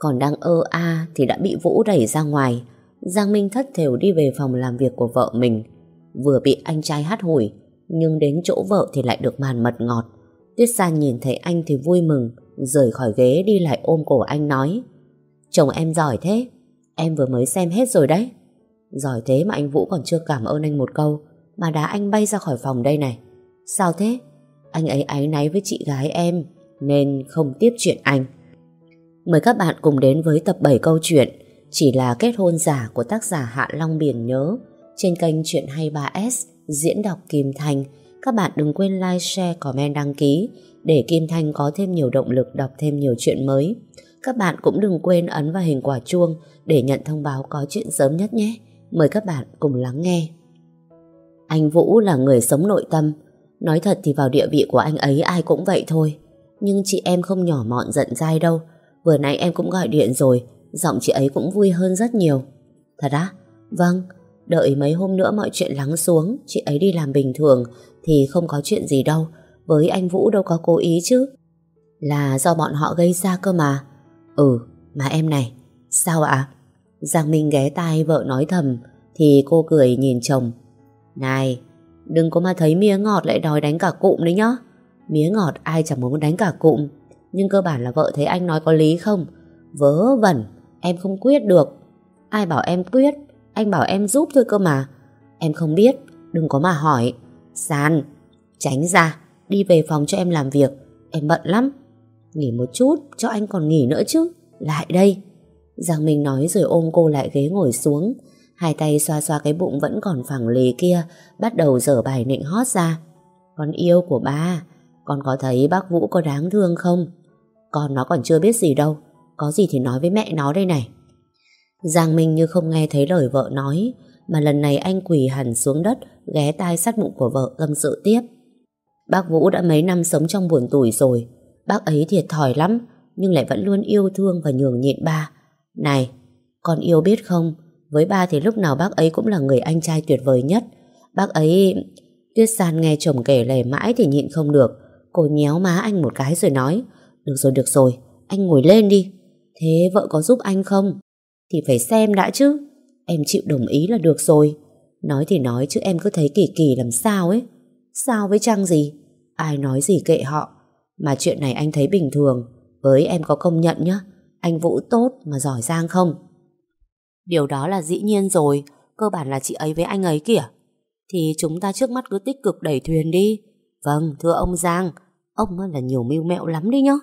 Còn đang ơ a thì đã bị Vũ đẩy ra ngoài. Giang Minh thất thểu đi về phòng làm việc của vợ mình. Vừa bị anh trai hát hủi, nhưng đến chỗ vợ thì lại được màn mật ngọt. Tuyết San nhìn thấy anh thì vui mừng, rời khỏi ghế đi lại ôm cổ anh nói. Chồng em giỏi thế, em vừa mới xem hết rồi đấy. Giỏi thế mà anh Vũ còn chưa cảm ơn anh một câu, mà đá anh bay ra khỏi phòng đây này. Sao thế? Anh ấy áy náy với chị gái em, nên không tiếp chuyện anh. Mời các bạn cùng đến với tập 7 câu chuyện Chỉ là kết hôn giả của tác giả Hạ Long Biển Nhớ trên kênh Chuyện 23S diễn đọc Kim Thanh. Các bạn đừng quên like, share, comment, đăng ký để Kim Thanh có thêm nhiều động lực đọc thêm nhiều chuyện mới. Các bạn cũng đừng quên ấn vào hình quả chuông để nhận thông báo có chuyện sớm nhất nhé. Mời các bạn cùng lắng nghe. Anh Vũ là người sống nội tâm. Nói thật thì vào địa vị của anh ấy ai cũng vậy thôi. Nhưng chị em không nhỏ mọn giận dai đâu. Vừa nãy em cũng gọi điện rồi, giọng chị ấy cũng vui hơn rất nhiều. Thật á? Vâng, đợi mấy hôm nữa mọi chuyện lắng xuống, chị ấy đi làm bình thường thì không có chuyện gì đâu. Với anh Vũ đâu có cố ý chứ. Là do bọn họ gây ra cơ mà. Ừ, mà em này, sao ạ? Giang Minh ghé tai vợ nói thầm, thì cô cười nhìn chồng. Này, đừng có mà thấy mía ngọt lại đòi đánh cả cụm đấy nhá. Mía ngọt ai chẳng muốn đánh cả cụm. Nhưng cơ bản là vợ thấy anh nói có lý không? Vớ vẩn, em không quyết được. Ai bảo em quyết, anh bảo em giúp thôi cơ mà. Em không biết, đừng có mà hỏi. sàn tránh ra, đi về phòng cho em làm việc. Em bận lắm. Nghỉ một chút, cho anh còn nghỉ nữa chứ. Lại đây. Giang Minh nói rồi ôm cô lại ghế ngồi xuống. Hai tay xoa xoa cái bụng vẫn còn phẳng lì kia, bắt đầu dở bài nịnh hót ra. Con yêu của ba, con có thấy bác Vũ có đáng thương không? Con nó còn chưa biết gì đâu. Có gì thì nói với mẹ nó đây này. Giang Minh như không nghe thấy lời vợ nói, Mà lần này anh quỳ hẳn xuống đất, Ghé tai sát bụng của vợ tâm sự tiếp. Bác Vũ đã mấy năm sống trong buồn tủi rồi. Bác ấy thiệt thòi lắm, Nhưng lại vẫn luôn yêu thương và nhường nhịn ba. Này, Con yêu biết không? Với ba thì lúc nào bác ấy cũng là người anh trai tuyệt vời nhất. Bác ấy Tuyết San nghe chồng kể lể mãi thì nhịn không được. Cô nhéo má anh một cái rồi nói được rồi, được rồi, anh ngồi lên đi. Thế vợ có giúp anh không? Thì phải xem đã chứ. Em chịu đồng ý là được rồi. Nói thì nói chứ em cứ thấy kỳ kỳ làm sao ấy. Sao với Trăng gì? Ai nói gì kệ họ. Mà chuyện này anh thấy bình thường. Với em có công nhận nhá. Anh Vũ tốt mà giỏi giang không? Điều đó là dĩ nhiên rồi. Cơ bản là chị ấy với anh ấy kìa. Thì chúng ta trước mắt cứ tích cực đẩy thuyền đi. Vâng, thưa ông Giang. Ông là nhiều mưu mẹo lắm đi nhá.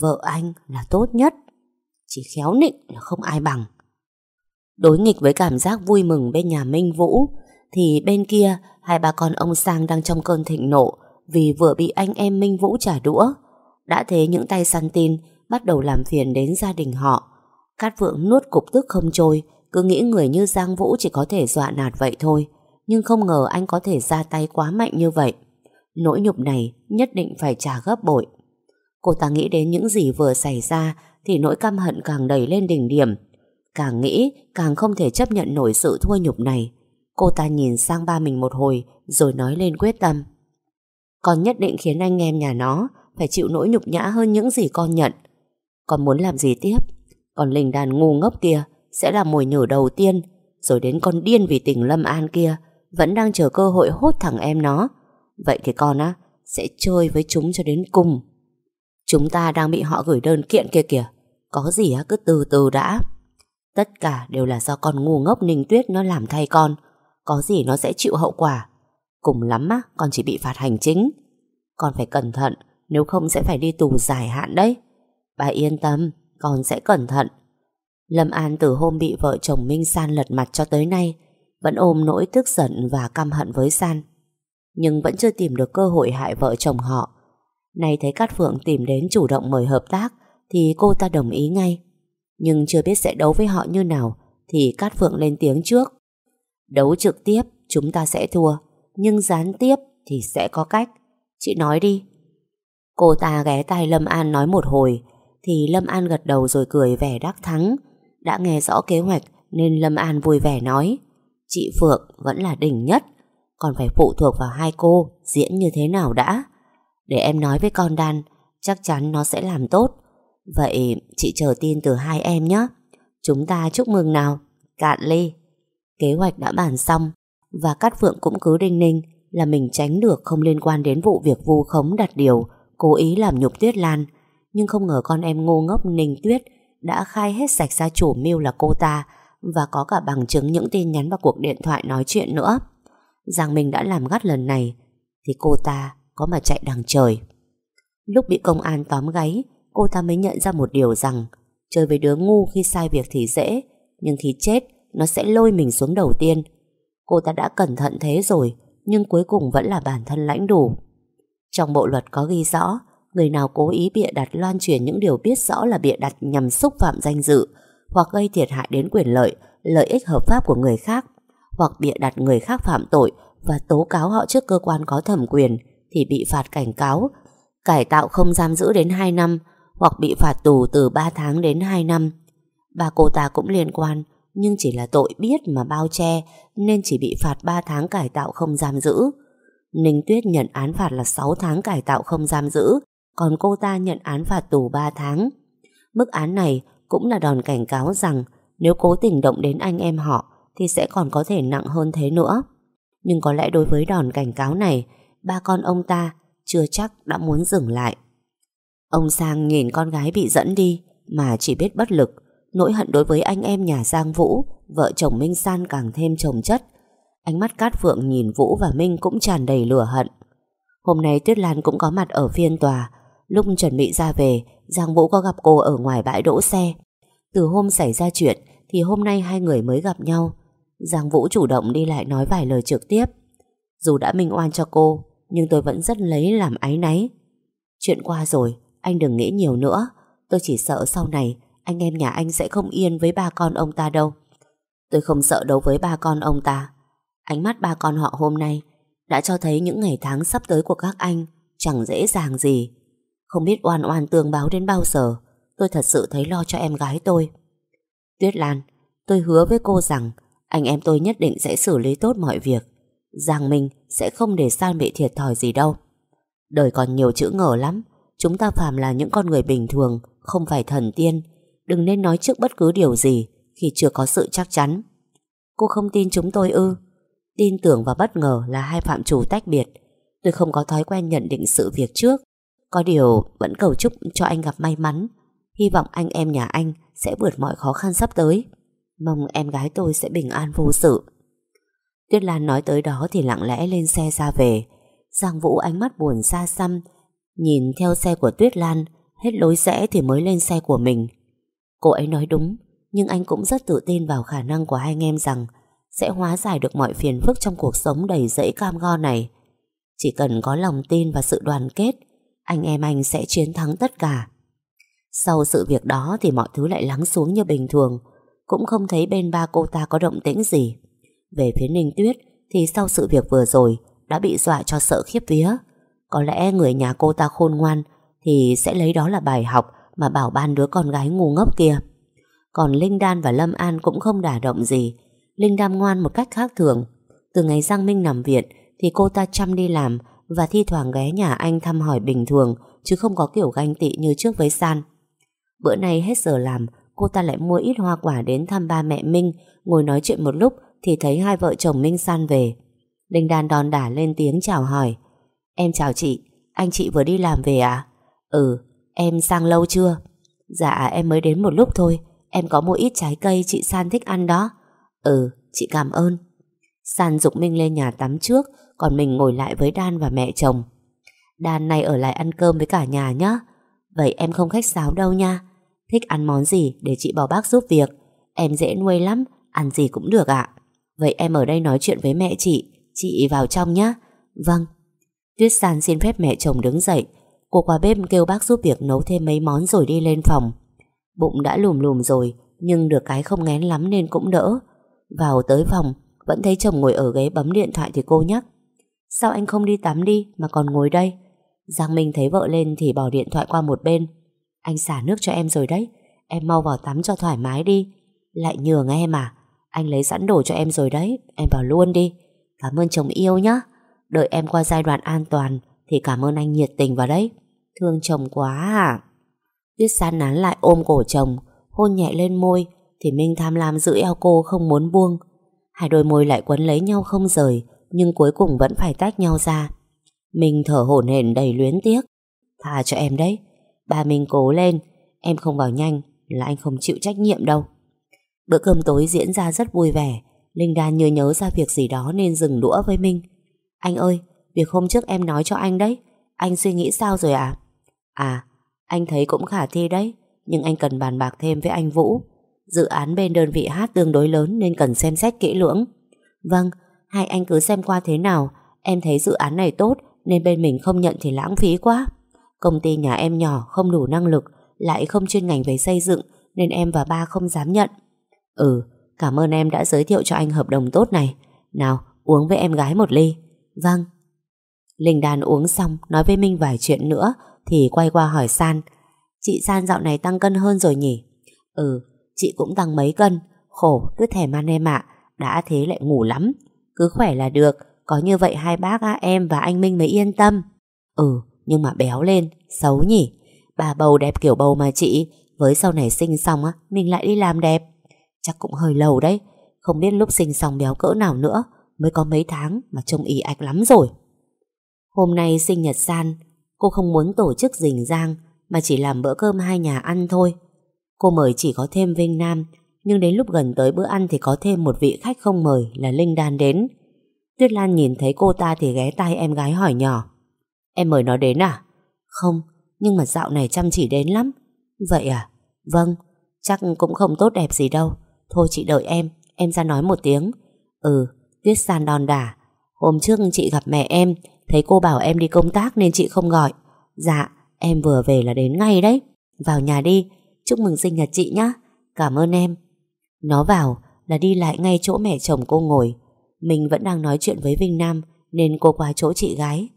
Vợ anh là tốt nhất, Chỉ khéo nịnh là không ai bằng. Đối nghịch với cảm giác vui mừng bên nhà Minh Vũ, Thì bên kia Hai bà con ông Sang đang trong cơn thịnh nộ Vì vừa bị anh em Minh Vũ trả đũa, Đã thế những tay săn tin Bắt đầu làm phiền đến gia đình họ. Cát Vượng nuốt cục tức không trôi, Cứ nghĩ người như Giang Vũ chỉ có thể dọa nạt vậy thôi, Nhưng không ngờ anh có thể ra tay quá mạnh như vậy. Nỗi nhục này nhất định phải trả gấp bội. Cô ta nghĩ đến những gì vừa xảy ra thì nỗi căm hận càng đẩy lên đỉnh điểm. Càng nghĩ, càng không thể chấp nhận nổi sự thua nhục này. Cô ta nhìn sang ba mình một hồi rồi nói lên quyết tâm. Con nhất định khiến anh em nhà nó phải chịu nỗi nhục nhã hơn những gì con nhận. Con muốn làm gì tiếp? Còn linh đàn ngu ngốc kia sẽ là mồi nhử đầu tiên rồi đến con điên vì tình Lâm An kia vẫn đang chờ cơ hội hốt thẳng em nó. Vậy thì con á sẽ chơi với chúng cho đến cùng. Chúng ta đang bị họ gửi đơn kiện kia kìa. Có gì á, cứ từ từ đã. Tất cả đều là do con ngu ngốc Ninh Tuyết nó làm thay con. Có gì nó sẽ chịu hậu quả. Cùng lắm á, con chỉ bị phạt hành chính. Con phải cẩn thận, Nếu không sẽ phải đi tù dài hạn đấy. Bà yên tâm, Con sẽ cẩn thận. Lâm An từ hôm bị vợ chồng Minh San lật mặt cho tới nay, Vẫn ôm nỗi tức giận và căm hận với San. Nhưng vẫn chưa tìm được cơ hội hại vợ chồng họ. Nay thấy Cát Phượng tìm đến chủ động mời hợp tác, thì cô ta đồng ý ngay. Nhưng chưa biết sẽ đấu với họ như nào, thì Cát Phượng lên tiếng trước. Đấu trực tiếp, chúng ta sẽ thua, nhưng gián tiếp thì sẽ có cách. Chị nói đi. Cô ta ghé tai Lâm An nói một hồi, thì Lâm An gật đầu rồi cười vẻ đắc thắng. Đã nghe rõ kế hoạch nên Lâm An vui vẻ nói, Chị Phượng vẫn là đỉnh nhất, còn phải phụ thuộc vào hai cô, diễn như thế nào đã. Để em nói với con đan, Chắc chắn nó sẽ làm tốt Vậy chị chờ tin từ hai em nhé. Chúng ta chúc mừng nào. Cạn ly. Kế hoạch đã bàn xong và Cát Phượng cũng cứ đinh ninh là mình tránh được không liên quan đến vụ việc vu khống đặt điều, cố ý làm nhục Tuyết Lan nhưng không ngờ con em ngu ngốc Ninh Tuyết đã khai hết sạch ra chủ mưu là cô ta và có cả bằng chứng những tin nhắn và cuộc điện thoại nói chuyện nữa. Rằng mình đã làm gắt lần này thì cô ta có mà chạy đằng trời. Lúc bị công an tóm gáy cô ta mới nhận ra một điều rằng chơi với đứa ngu khi sai việc thì dễ nhưng khi chết nó sẽ lôi mình xuống đầu tiên. Cô ta đã cẩn thận thế rồi nhưng cuối cùng vẫn là bản thân lãnh đủ. Trong bộ luật có ghi rõ người nào cố ý bịa đặt loan truyền những điều biết rõ là bịa đặt nhằm xúc phạm danh dự hoặc gây thiệt hại đến quyền lợi, lợi ích hợp pháp của người khác hoặc bịa đặt người khác phạm tội và tố cáo họ trước cơ quan có thẩm quyền thì bị phạt cảnh cáo, cải tạo không giam giữ đến 2 năm hoặc bị phạt tù từ 3 tháng đến 2 năm. Ba cô ta cũng liên quan nhưng chỉ là tội biết mà bao che nên chỉ bị phạt 3 tháng cải tạo không giam giữ. Ninh Tuyết nhận án phạt là 6 tháng cải tạo không giam giữ còn cô ta nhận án phạt tù 3 tháng. Mức án này cũng là đòn cảnh cáo rằng nếu cố tình động đến anh em họ thì sẽ còn có thể nặng hơn thế nữa. Nhưng có lẽ đối với đòn cảnh cáo này, ba con ông ta chưa chắc đã muốn dừng lại. Ông Sang nhìn con gái bị dẫn đi mà chỉ biết bất lực, nỗi hận đối với anh em nhà Giang Vũ, vợ chồng Minh San càng thêm chồng chất. Ánh mắt Cát Phượng nhìn Vũ và Minh cũng tràn đầy lửa hận. Hôm nay Tuyết Lan cũng có mặt ở phiên tòa, Lúc chuẩn bị ra về Giang Vũ có gặp cô ở ngoài bãi đỗ xe Từ hôm xảy ra chuyện Thì hôm nay hai người mới gặp nhau Giang Vũ chủ động đi lại nói vài lời trực tiếp Dù đã minh oan cho cô nhưng tôi vẫn rất lấy làm áy náy. Chuyện qua rồi, Anh đừng nghĩ nhiều nữa. Tôi chỉ sợ sau này, Anh em nhà anh sẽ không yên với ba con ông ta đâu. Tôi không sợ đấu với ba con ông ta. Ánh mắt ba con họ hôm nay Đã cho thấy những ngày tháng sắp tới của các anh Chẳng dễ dàng gì. Không biết oan oan tương báo đến bao giờ, Tôi thật sự thấy lo cho em gái tôi. Tuyết Lan, Tôi hứa với cô rằng Anh em tôi nhất định sẽ xử lý tốt mọi việc. Giang Minh sẽ không để San bị thiệt thòi gì đâu. Đời còn nhiều chữ ngờ lắm, Chúng ta phàm là những con người bình thường, Không phải thần tiên. Đừng nên nói trước bất cứ điều gì Khi chưa có sự chắc chắn. Cô không tin chúng tôi ư? Tin tưởng và bất ngờ là hai phạm chủ tách biệt. Tôi không có thói quen nhận định sự việc trước. Có điều vẫn cầu chúc cho anh gặp may mắn. Hy vọng anh em nhà anh Sẽ vượt mọi khó khăn sắp tới. Mong em gái tôi sẽ bình an vô sự. Tuyết Lan nói tới đó Thì lặng lẽ lên xe ra về Giang Vũ ánh mắt buồn xa xăm Nhìn theo xe của Tuyết Lan Hết lối rẽ thì mới lên xe của mình Cô ấy nói đúng Nhưng anh cũng rất tự tin vào khả năng của hai anh em rằng Sẽ hóa giải được mọi phiền phức Trong cuộc sống đầy rẫy cam go này Chỉ cần có lòng tin và sự đoàn kết anh em anh sẽ chiến thắng tất cả. Sau sự việc đó thì mọi thứ lại lắng xuống như bình thường, cũng không thấy bên ba cô ta có động tĩnh gì. Về phía Ninh Tuyết thì sau sự việc vừa rồi đã bị dọa cho sợ khiếp vía. Có lẽ người nhà cô ta khôn ngoan thì sẽ lấy đó là bài học mà bảo ban đứa con gái ngu ngốc kia. Còn Linh Đan và Lâm An cũng không đả động gì. Linh Đan ngoan một cách khác thường. Từ ngày Giang Minh nằm viện thì cô ta chăm đi làm và thi thoảng ghé nhà anh thăm hỏi bình thường chứ không có kiểu ganh tị như trước với San. Bữa nay hết giờ làm, cô ta lại mua ít hoa quả đến thăm ba mẹ Minh, ngồi nói chuyện một lúc thì thấy hai vợ chồng Minh San về. Linh Đan đòn đả lên tiếng chào hỏi. Em chào chị, anh chị vừa đi làm về à? Ừ, em sang lâu chưa? Dạ em mới đến một lúc thôi, em có mua ít trái cây chị San thích ăn đó. Ừ, chị cảm ơn. San dục Minh lên nhà tắm trước còn mình ngồi lại với Đan và mẹ chồng. Đan này ở lại ăn cơm với cả nhà nhé. Vậy em không khách sáo đâu nha. Thích ăn món gì để chị bảo bác giúp việc. Em dễ nuôi lắm, ăn gì cũng được ạ. Vậy em ở đây nói chuyện với mẹ chị, chị vào trong nhé. Vâng. Tuyết San xin phép mẹ chồng đứng dậy. Cô qua bếp kêu bác giúp việc nấu thêm mấy món rồi đi lên phòng. Bụng đã lùm lùm rồi, nhưng được cái không ngén lắm nên cũng đỡ. Vào tới phòng, vẫn thấy chồng ngồi ở ghế bấm điện thoại thì cô nhắc. Sao anh không đi tắm đi mà còn ngồi đây Giang Minh thấy vợ lên thì bỏ điện thoại qua một bên Anh xả nước cho em rồi đấy Em mau vào tắm cho thoải mái đi Lại nhường em à anh lấy sẵn đồ cho em rồi đấy Em vào luôn đi Cảm ơn chồng yêu nhá Đợi em qua giai đoạn an toàn Thì cảm ơn anh nhiệt tình vào đấy Thương chồng quá à Tuyết San nán lại ôm cổ chồng, hôn nhẹ lên môi, thì Minh tham lam giữ eo cô không muốn buông. Hai đôi môi lại quấn lấy nhau không rời, nhưng cuối cùng vẫn phải tách nhau ra. Minh thở hổn hển đầy luyến tiếc. Tha cho em đấy, ba Minh cố lên, em không vào nhanh là anh không chịu trách nhiệm đâu. Bữa cơm tối diễn ra rất vui vẻ, Linh Đan như nhớ ra việc gì đó nên dừng đũa với Minh. Anh ơi, việc hôm trước em nói cho anh đấy, anh suy nghĩ sao rồi à? À, anh thấy cũng khả thi đấy, nhưng anh cần bàn bạc thêm với anh Vũ. Dự án bên đơn vị hát tương đối lớn nên cần xem xét kỹ lưỡng. Vâng, hai anh cứ xem qua thế nào, em thấy dự án này tốt nên bên mình không nhận thì lãng phí quá. Công ty nhà em nhỏ không đủ năng lực, lại không chuyên ngành về xây dựng nên em và ba không dám nhận. Ừ, cảm ơn em đã giới thiệu cho anh hợp đồng tốt này. Nào, uống với em gái một ly. Vâng. Linh Đan uống xong nói với Minh vài chuyện nữa thì quay qua hỏi San. Chị San dạo này tăng cân hơn rồi nhỉ? Ừ, chị cũng tăng mấy cân. Khổ, cứ thèm ăn em ạ. Đã thế lại ngủ lắm. Cứ khỏe là được. Có như vậy hai bác á, em và anh Minh mới yên tâm. Ừ, nhưng mà béo lên, xấu nhỉ? Bà bầu đẹp kiểu bầu mà chị. Với sau này sinh xong á, mình lại đi làm đẹp. Chắc cũng hơi lâu đấy. Không biết lúc sinh xong béo cỡ nào nữa. Mới có mấy tháng mà trông y ạch lắm rồi. Hôm nay sinh nhật San, cô không muốn tổ chức rình rang mà chỉ làm bữa cơm hai nhà ăn thôi. Cô mời chỉ có thêm Vinh Nam, nhưng đến lúc gần tới bữa ăn thì có thêm một vị khách không mời là Linh Đan đến. Tuyết Lan nhìn thấy cô ta thì ghé tay em gái hỏi nhỏ. Em mời nó đến à? Không, nhưng mà dạo này chăm chỉ đến lắm. Vậy à? Vâng, chắc cũng không tốt đẹp gì đâu. Thôi chị đợi em, em ra nói một tiếng. Ừ, Tuyết San đòn đả. Hôm trước chị gặp mẹ em, thấy cô bảo em đi công tác nên chị không gọi. Dạ, em vừa về là đến ngay đấy. Vào nhà đi, chúc mừng sinh nhật chị nhé. Cảm ơn em. Nó vào là đi lại ngay chỗ mẹ chồng cô ngồi. Mình vẫn đang nói chuyện với Vinh Nam nên cô qua chỗ chị gái.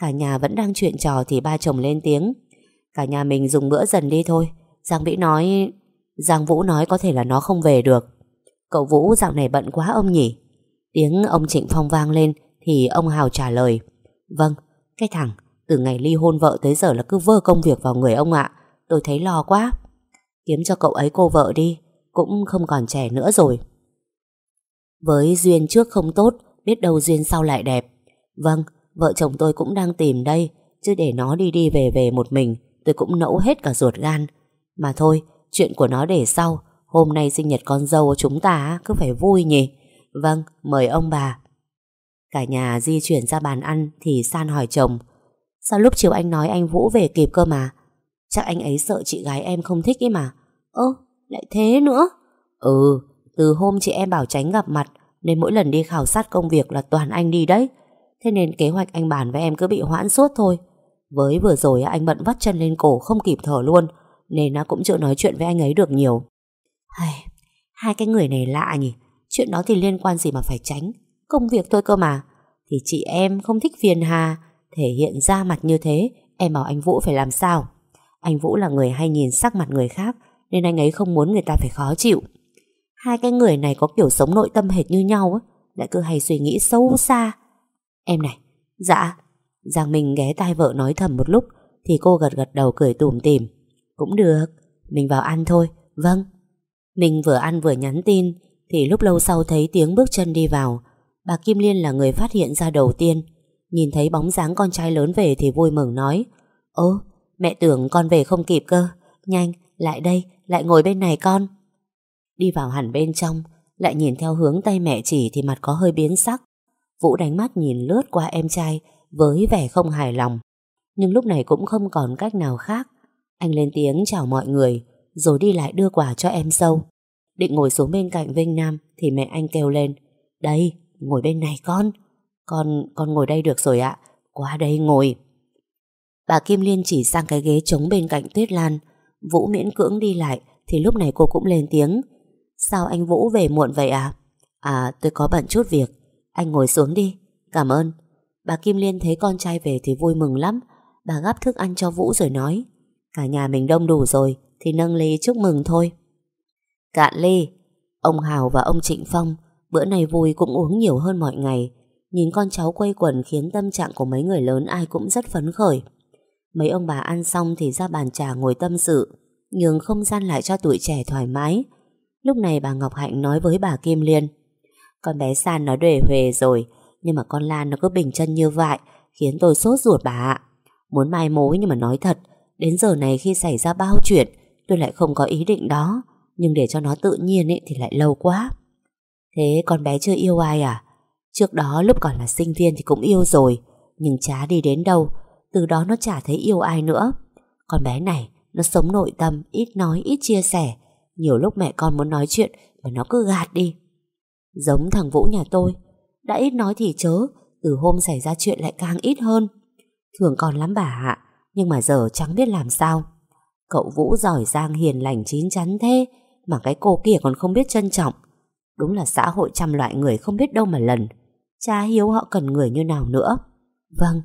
Cả nhà vẫn đang chuyện trò thì ba chồng lên tiếng. Cả nhà mình dùng bữa dần đi thôi. Giang Vĩ nói... Giang Vũ nói có thể là nó không về được. Cậu Vũ dạo này bận quá ông nhỉ? Tiếng ông Trịnh Phong vang lên thì ông Hào trả lời. Vâng, cái thằng từ ngày ly hôn vợ tới giờ là cứ vơ công việc vào người ông ạ. Tôi thấy lo quá. Kiếm cho cậu ấy cô vợ đi, cũng không còn trẻ nữa rồi. Với duyên trước không tốt, biết đâu duyên sau lại đẹp. Vâng, vợ chồng tôi cũng đang tìm đây, chứ để nó đi đi về về một mình, tôi cũng nẫu hết cả ruột gan. Mà thôi, chuyện của nó để sau, hôm nay sinh nhật con dâu của chúng ta cứ phải vui nhỉ. Vâng, mời ông bà. Cả nhà di chuyển ra bàn ăn thì San hỏi chồng, sao lúc chiều anh nói anh Vũ về kịp cơ mà? Chắc anh ấy sợ chị gái em không thích ấy mà. Ơ, lại thế nữa. Ừ, từ hôm chị em bảo tránh gặp mặt nên mỗi lần đi khảo sát công việc là toàn anh đi đấy. Thế nên kế hoạch anh bàn với em cứ bị hoãn suốt thôi. Với vừa rồi anh bận vắt chân lên cổ không kịp thở luôn nên nó cũng chưa nói chuyện với anh ấy được nhiều. Hay, hai cái người này lạ nhỉ. Chuyện đó thì liên quan gì mà phải tránh. Công việc thôi cơ mà. Thì chị em không thích phiền hà thể hiện ra mặt như thế em bảo anh Vũ phải làm sao. Anh Vũ là người hay nhìn sắc mặt người khác nên anh ấy không muốn người ta phải khó chịu. Hai cái người này có kiểu sống nội tâm hệt như nhau á, lại cứ hay suy nghĩ sâu xa. Em này, dạ. Giang Minh ghé tai vợ nói thầm một lúc thì cô gật gật đầu cười tủm tỉm. Cũng được, mình vào ăn thôi. Vâng. Mình vừa ăn vừa nhắn tin thì lúc lâu sau thấy tiếng bước chân đi vào. Bà Kim Liên là người phát hiện ra đầu tiên. Nhìn thấy bóng dáng con trai lớn về thì vui mừng nói Ô, mẹ tưởng con về không kịp cơ. Nhanh, lại đây, lại ngồi bên này con. Đi vào hẳn bên trong, lại nhìn theo hướng tay mẹ chỉ thì mặt có hơi biến sắc. Vũ đánh mắt nhìn lướt qua em trai với vẻ không hài lòng. Nhưng lúc này cũng không còn cách nào khác. Anh lên tiếng chào mọi người, rồi đi lại đưa quà cho em sâu. Định ngồi xuống bên cạnh Vinh Nam thì mẹ anh kêu lên. Đây, ngồi bên này con. Con, con ngồi đây được rồi ạ. Qua đây ngồi. Bà Kim Liên chỉ sang cái ghế trống bên cạnh Tuyết Lan. Vũ miễn cưỡng đi lại thì lúc này cô cũng lên tiếng. Sao anh Vũ về muộn vậy à? À tôi có bận chút việc Anh ngồi xuống đi Cảm ơn Bà Kim Liên thấy con trai về thì vui mừng lắm Bà gắp thức ăn cho Vũ rồi nói Cả nhà mình đông đủ rồi, Thì nâng ly chúc mừng thôi. Cạn ly, Ông Hào và ông Trịnh Phong, Bữa này vui cũng uống nhiều hơn mọi ngày. Nhìn con cháu quây quần khiến tâm trạng của mấy người lớn ai cũng rất phấn khởi. Mấy ông bà ăn xong thì ra bàn trà ngồi tâm sự, nhường không gian lại cho tuổi trẻ thoải mái. Lúc này bà Ngọc Hạnh nói với bà Kim Liên, Con bé San nó đề huề rồi, Nhưng mà con Lan nó cứ bình chân như vậy, Khiến tôi sốt ruột bà ạ. Muốn mai mối nhưng mà nói thật Đến giờ này khi xảy ra bao chuyện Tôi lại không có ý định đó. Nhưng để cho nó tự nhiên ấy, thì lại lâu quá. Thế con bé chưa yêu ai à? Trước đó lúc còn là sinh viên Thì cũng yêu rồi. Nhưng chả đi đến đâu Từ đó nó chả thấy yêu ai nữa. Con bé này nó sống nội tâm Ít nói ít chia sẻ. Nhiều lúc mẹ con muốn nói chuyện Mà nó cứ gạt đi. Giống thằng Vũ nhà tôi Đã ít nói thì chớ Từ hôm xảy ra chuyện lại càng ít hơn. Thường còn lắm bà ạ. Nhưng mà giờ chẳng biết làm sao. Cậu Vũ giỏi giang hiền lành chín chắn thế, Mà cái cô kia còn không biết trân trọng. Đúng là xã hội trăm loại người không biết đâu mà lần. Cha hiếu họ cần người như nào nữa? Vâng.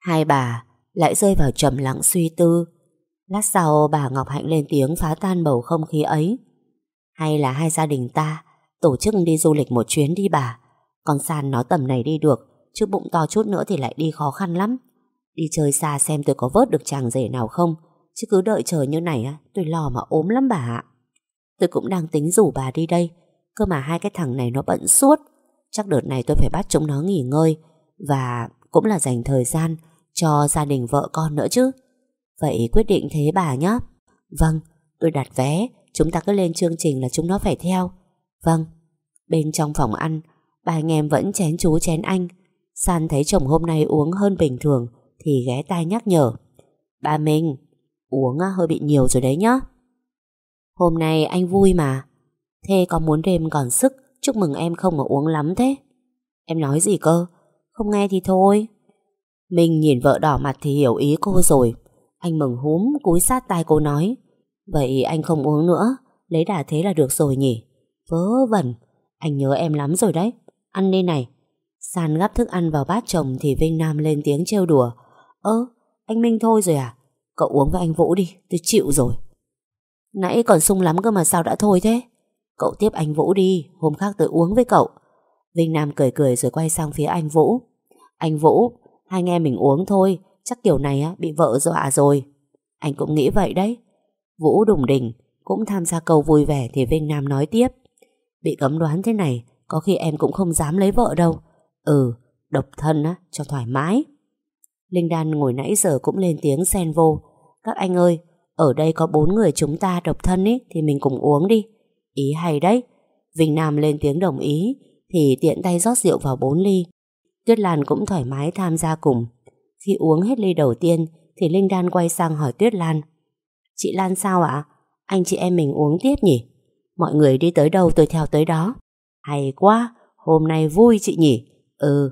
Hai bà lại rơi vào trầm lặng suy tư. Lát sau bà Ngọc Hạnh lên tiếng phá tan bầu không khí ấy. Hay là hai gia đình ta Tổ chức đi du lịch một chuyến đi bà. Con San nó tầm này đi được, Chứ bụng to chút nữa thì lại đi khó khăn lắm. Đi chơi xa xem tôi có vớt được chàng rể nào không. Chứ cứ đợi chờ như này á, Tôi lo mà ốm lắm bà ạ. Tôi cũng đang tính rủ bà đi đây. Cơ mà hai cái thằng này nó bận suốt. Chắc đợt này tôi phải bắt chúng nó nghỉ ngơi. Và cũng là dành thời gian Cho gia đình vợ con nữa chứ. Vậy quyết định thế bà nhé Vâng tôi đặt vé. Chúng ta cứ lên chương trình là chúng nó phải theo. Vâng. Bên trong phòng ăn, Ba anh em vẫn chén chú, chén anh. San thấy chồng hôm nay uống hơn bình thường. Thì ghé tai nhắc nhở. Ba mình Uống à, hơi bị nhiều rồi đấy nhá. Hôm nay anh vui mà. Thế có muốn đêm còn sức, Chúc mừng em không mà uống lắm thế. Em nói gì cơ? Không nghe thì thôi. Mình nhìn vợ đỏ mặt thì hiểu ý cô rồi. Anh mừng húm, cúi sát tai cô nói, Vậy anh không uống nữa, Lấy đà thế là được rồi nhỉ? Vớ vẩn, Anh nhớ em lắm rồi đấy. Ăn đi này. San gắp thức ăn vào bát chồng Thì Vinh Nam lên tiếng trêu đùa Ơ, anh Minh thôi rồi à? Cậu uống với anh Vũ đi, tôi chịu rồi. Nãy còn sung lắm cơ mà sao đã thôi thế? Cậu tiếp anh Vũ đi, Hôm khác tôi uống với cậu. Vinh Nam cười cười rồi quay sang phía anh Vũ. Anh Vũ, Hai anh em mình uống thôi, Chắc kiểu này á, bị vợ dọa rồi. Anh cũng nghĩ vậy đấy. Vũ đùng đỉnh, Cũng tham gia câu vui vẻ Thì Vinh Nam nói tiếp. Bị cấm đoán thế này, Có khi em cũng không dám lấy vợ đâu. Ừ độc thân á, cho thoải mái. Linh Đan ngồi nãy giờ cũng lên tiếng xen vô. Các anh ơi, Ở đây có bốn người chúng ta độc thân ý, Thì mình cùng uống đi. Ý hay đấy. Vinh Nam lên tiếng đồng ý, Thì tiện tay rót rượu vào bốn ly. Tuyết Lan cũng thoải mái tham gia cùng. Khi uống hết ly đầu tiên, Thì Linh Đan quay sang hỏi Tuyết Lan. Chị Lan sao ạ? Anh chị em mình uống tiếp nhỉ? Mọi người đi tới đâu tôi theo tới đó. Hay quá, Hôm nay vui chị nhỉ? Ừ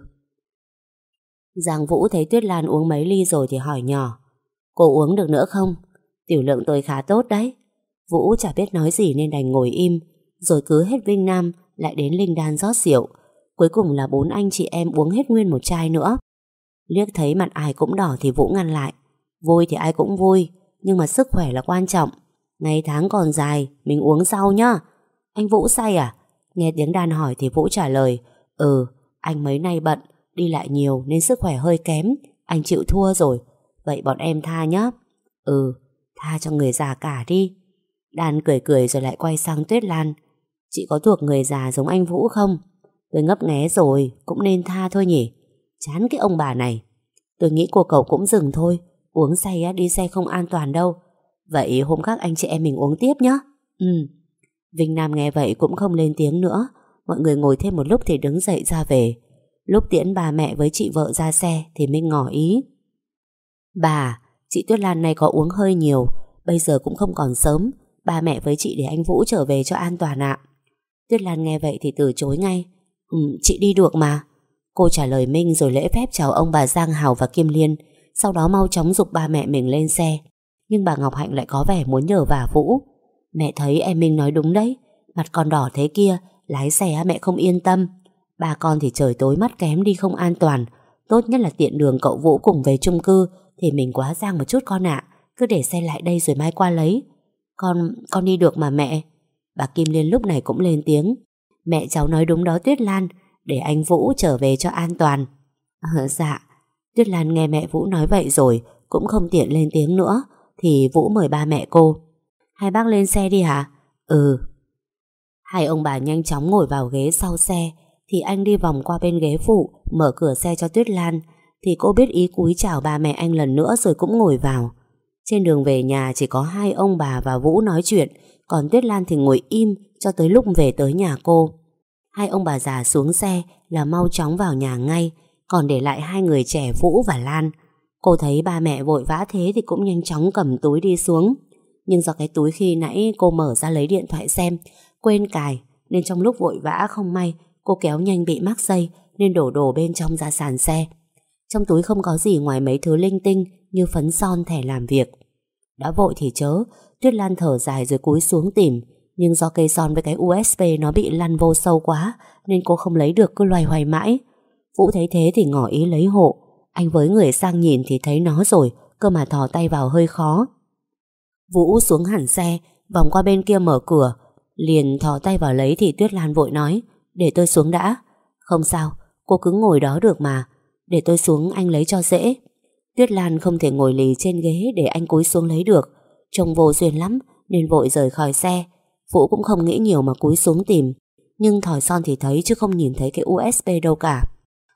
Giang Vũ thấy Tuyết Lan uống mấy ly rồi thì hỏi nhỏ Cô uống được nữa không? Tiểu lượng tôi khá tốt đấy. Vũ chả biết nói gì nên đành ngồi im Rồi cứ hết Vinh Nam Lại đến Linh Đan rót rượu. Cuối cùng là bốn anh chị em uống hết nguyên một chai nữa. Liếc thấy mặt ai cũng đỏ Thì Vũ ngăn lại Vui thì ai cũng vui Nhưng mà sức khỏe là quan trọng. Ngày tháng còn dài Mình uống sau nhá. Anh Vũ say à? Nghe tiếng đàn hỏi thì Vũ trả lời Ừ, anh mấy nay bận Đi lại nhiều nên sức khỏe hơi kém. Anh chịu thua rồi. Vậy bọn em tha nhá. Ừ, tha cho người già cả đi. Đan cười cười rồi lại quay sang Tuyết Lan. Chị có thuộc người già giống anh Vũ không? Tôi ngấp nghé rồi Cũng nên tha thôi nhỉ. Chán cái ông bà này. Tôi nghĩ cô cậu cũng dừng thôi. Uống say đi xe không an toàn đâu. Vậy hôm khác anh chị em mình uống tiếp nhé Ừ. Vinh Nam nghe vậy cũng không lên tiếng nữa. Mọi người ngồi thêm một lúc thì đứng dậy ra về. Lúc tiễn bà mẹ với chị vợ ra xe Thì Minh ngỏ ý. Bà, Chị Tuyết Lan này có uống hơi nhiều, Bây giờ cũng không còn sớm, Ba mẹ với chị để anh Vũ trở về cho an toàn ạ. Tuyết Lan nghe vậy thì từ chối ngay. Ừ chị đi được mà. Cô trả lời Minh rồi lễ phép chào ông bà Giang Hào và Kim Liên, Sau đó mau chóng dục ba mẹ mình lên xe. Nhưng bà Ngọc Hạnh lại có vẻ muốn nhờ vả Vũ. Mẹ thấy em Minh nói đúng đấy, Mặt còn đỏ thế kia, Lái xe mẹ không yên tâm. Ba con thì trời tối mắt kém đi không an toàn Tốt nhất là tiện đường cậu Vũ cùng về chung cư Thì mình quá giang một chút con ạ Cứ để xe lại đây rồi mai qua lấy con, con đi được mà mẹ. Bà Kim Liên lúc này cũng lên tiếng. Mẹ cháu nói đúng đó Tuyết Lan, để anh Vũ trở về cho an toàn. À, dạ, Tuyết Lan nghe mẹ Vũ nói vậy rồi, cũng không tiện lên tiếng nữa, thì Vũ mời ba mẹ cô. Hai bác lên xe đi hả? Ừ. Hai ông bà nhanh chóng ngồi vào ghế sau xe thì anh đi vòng qua bên ghế phụ mở cửa xe cho Tuyết Lan thì cô biết ý cúi chào ba mẹ anh lần nữa rồi cũng ngồi vào. Trên đường về nhà chỉ có hai ông bà và Vũ nói chuyện còn Tuyết Lan thì ngồi im cho tới lúc về tới nhà cô. Hai ông bà già xuống xe là mau chóng vào nhà ngay còn để lại hai người trẻ Vũ và Lan. Cô thấy ba mẹ vội vã thế thì cũng nhanh chóng cầm túi đi xuống. Nhưng do cái túi khi nãy cô mở ra lấy điện thoại xem, quên cài, nên trong lúc vội vã không may, cô kéo nhanh bị mắc dây nên đổ đồ bên trong ra sàn xe. Trong túi không có gì ngoài mấy thứ linh tinh như phấn son thẻ làm việc. Đã vội thì chớ, Tuyết Lan thở dài rồi cúi xuống tìm, nhưng do cây son với cái USB nó bị lăn vô sâu quá nên cô không lấy được cứ loay hoay mãi. Vũ thấy thế thì ngỏ ý lấy hộ, anh với người sang nhìn thì thấy nó rồi, cơ mà thò tay vào hơi khó. Vũ xuống hẳn xe, vòng qua bên kia mở cửa, liền thò tay vào lấy thì Tuyết Lan vội nói, để tôi xuống đã. Không sao, cô cứ ngồi đó được mà, để tôi xuống anh lấy cho dễ. Tuyết Lan không thể ngồi lì trên ghế để anh cúi xuống lấy được, trông vô duyên lắm nên vội rời khỏi xe. Vũ cũng không nghĩ nhiều mà cúi xuống tìm, nhưng thỏi son thì thấy chứ không nhìn thấy cái USB đâu cả.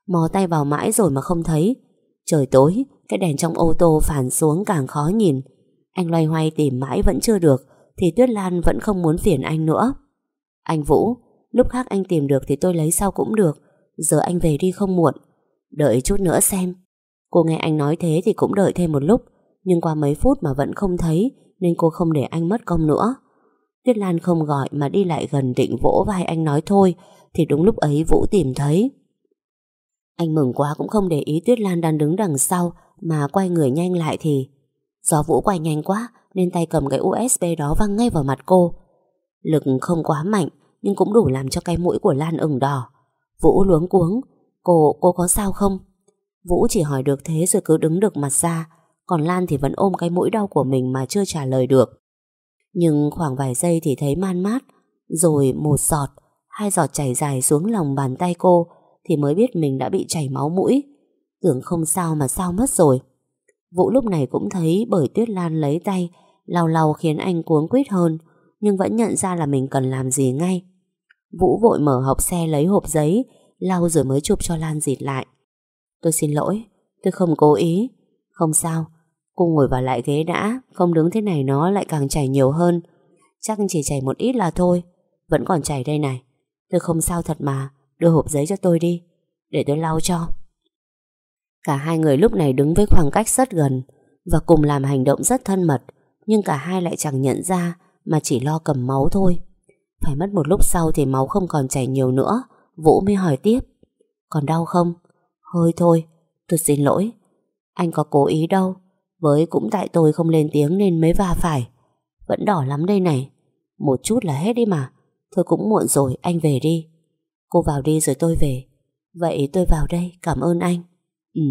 Mò tay vào mãi rồi mà không thấy, Trời tối, cái đèn trong ô tô phản xuống càng khó nhìn. Anh loay hoay tìm mãi vẫn chưa được, thì Tuyết Lan vẫn không muốn phiền anh nữa. Anh Vũ, lúc khác anh tìm được thì tôi lấy sau cũng được, giờ anh về đi không muộn. Đợi chút nữa xem. Cô nghe anh nói thế thì cũng đợi thêm một lúc, nhưng qua mấy phút mà vẫn không thấy, nên cô không để anh mất công nữa. Tuyết Lan không gọi mà đi lại gần định vỗ vai anh nói thôi, thì đúng lúc ấy Vũ tìm thấy. Anh mừng quá cũng không để ý Tuyết Lan đang đứng đằng sau mà quay người nhanh lại thì do Vũ quay nhanh quá nên tay cầm cái USB đó văng ngay vào mặt cô. Lực không quá mạnh nhưng cũng đủ làm cho cái mũi của Lan ửng đỏ. Vũ luống cuống Cô, cô có sao không? Vũ chỉ hỏi được thế rồi cứ đứng được mặt ra còn Lan thì vẫn ôm cái mũi đau của mình mà chưa trả lời được. Nhưng khoảng vài giây thì thấy man mát rồi một giọt hai giọt chảy dài xuống lòng bàn tay cô thì mới biết mình đã bị chảy máu mũi. Tưởng không sao mà sao mất rồi. Vũ lúc này cũng thấy bởi Tuyết Lan lấy tay lau lau khiến anh cuống quýt hơn nhưng vẫn nhận ra là mình cần làm gì ngay. Vũ vội mở hộp xe lấy hộp giấy lau rồi mới chụp cho Lan dịt lại. Tôi xin lỗi, tôi không cố ý. Không sao, cô ngồi vào lại ghế đã, không đứng thế này nó lại càng chảy nhiều hơn. Chắc chỉ chảy một ít là thôi, vẫn còn chảy đây này. Tôi không sao thật mà, Đưa hộp giấy cho tôi đi Để tôi lau cho Cả hai người lúc này đứng với khoảng cách rất gần Và cùng làm hành động rất thân mật Nhưng cả hai lại chẳng nhận ra Mà chỉ lo cầm máu thôi phải mất một lúc sau thì máu không còn chảy nhiều nữa. Vũ mới hỏi tiếp. Còn đau không? Hơi thôi, Tôi xin lỗi. Anh có cố ý đâu. Với cũng tại tôi không lên tiếng nên mới va phải. Vẫn đỏ lắm đây này. Một chút là hết đi mà. Thôi cũng muộn rồi, anh về đi. Cô vào đi rồi tôi về. Vậy tôi vào đây, cảm ơn anh. Ừ.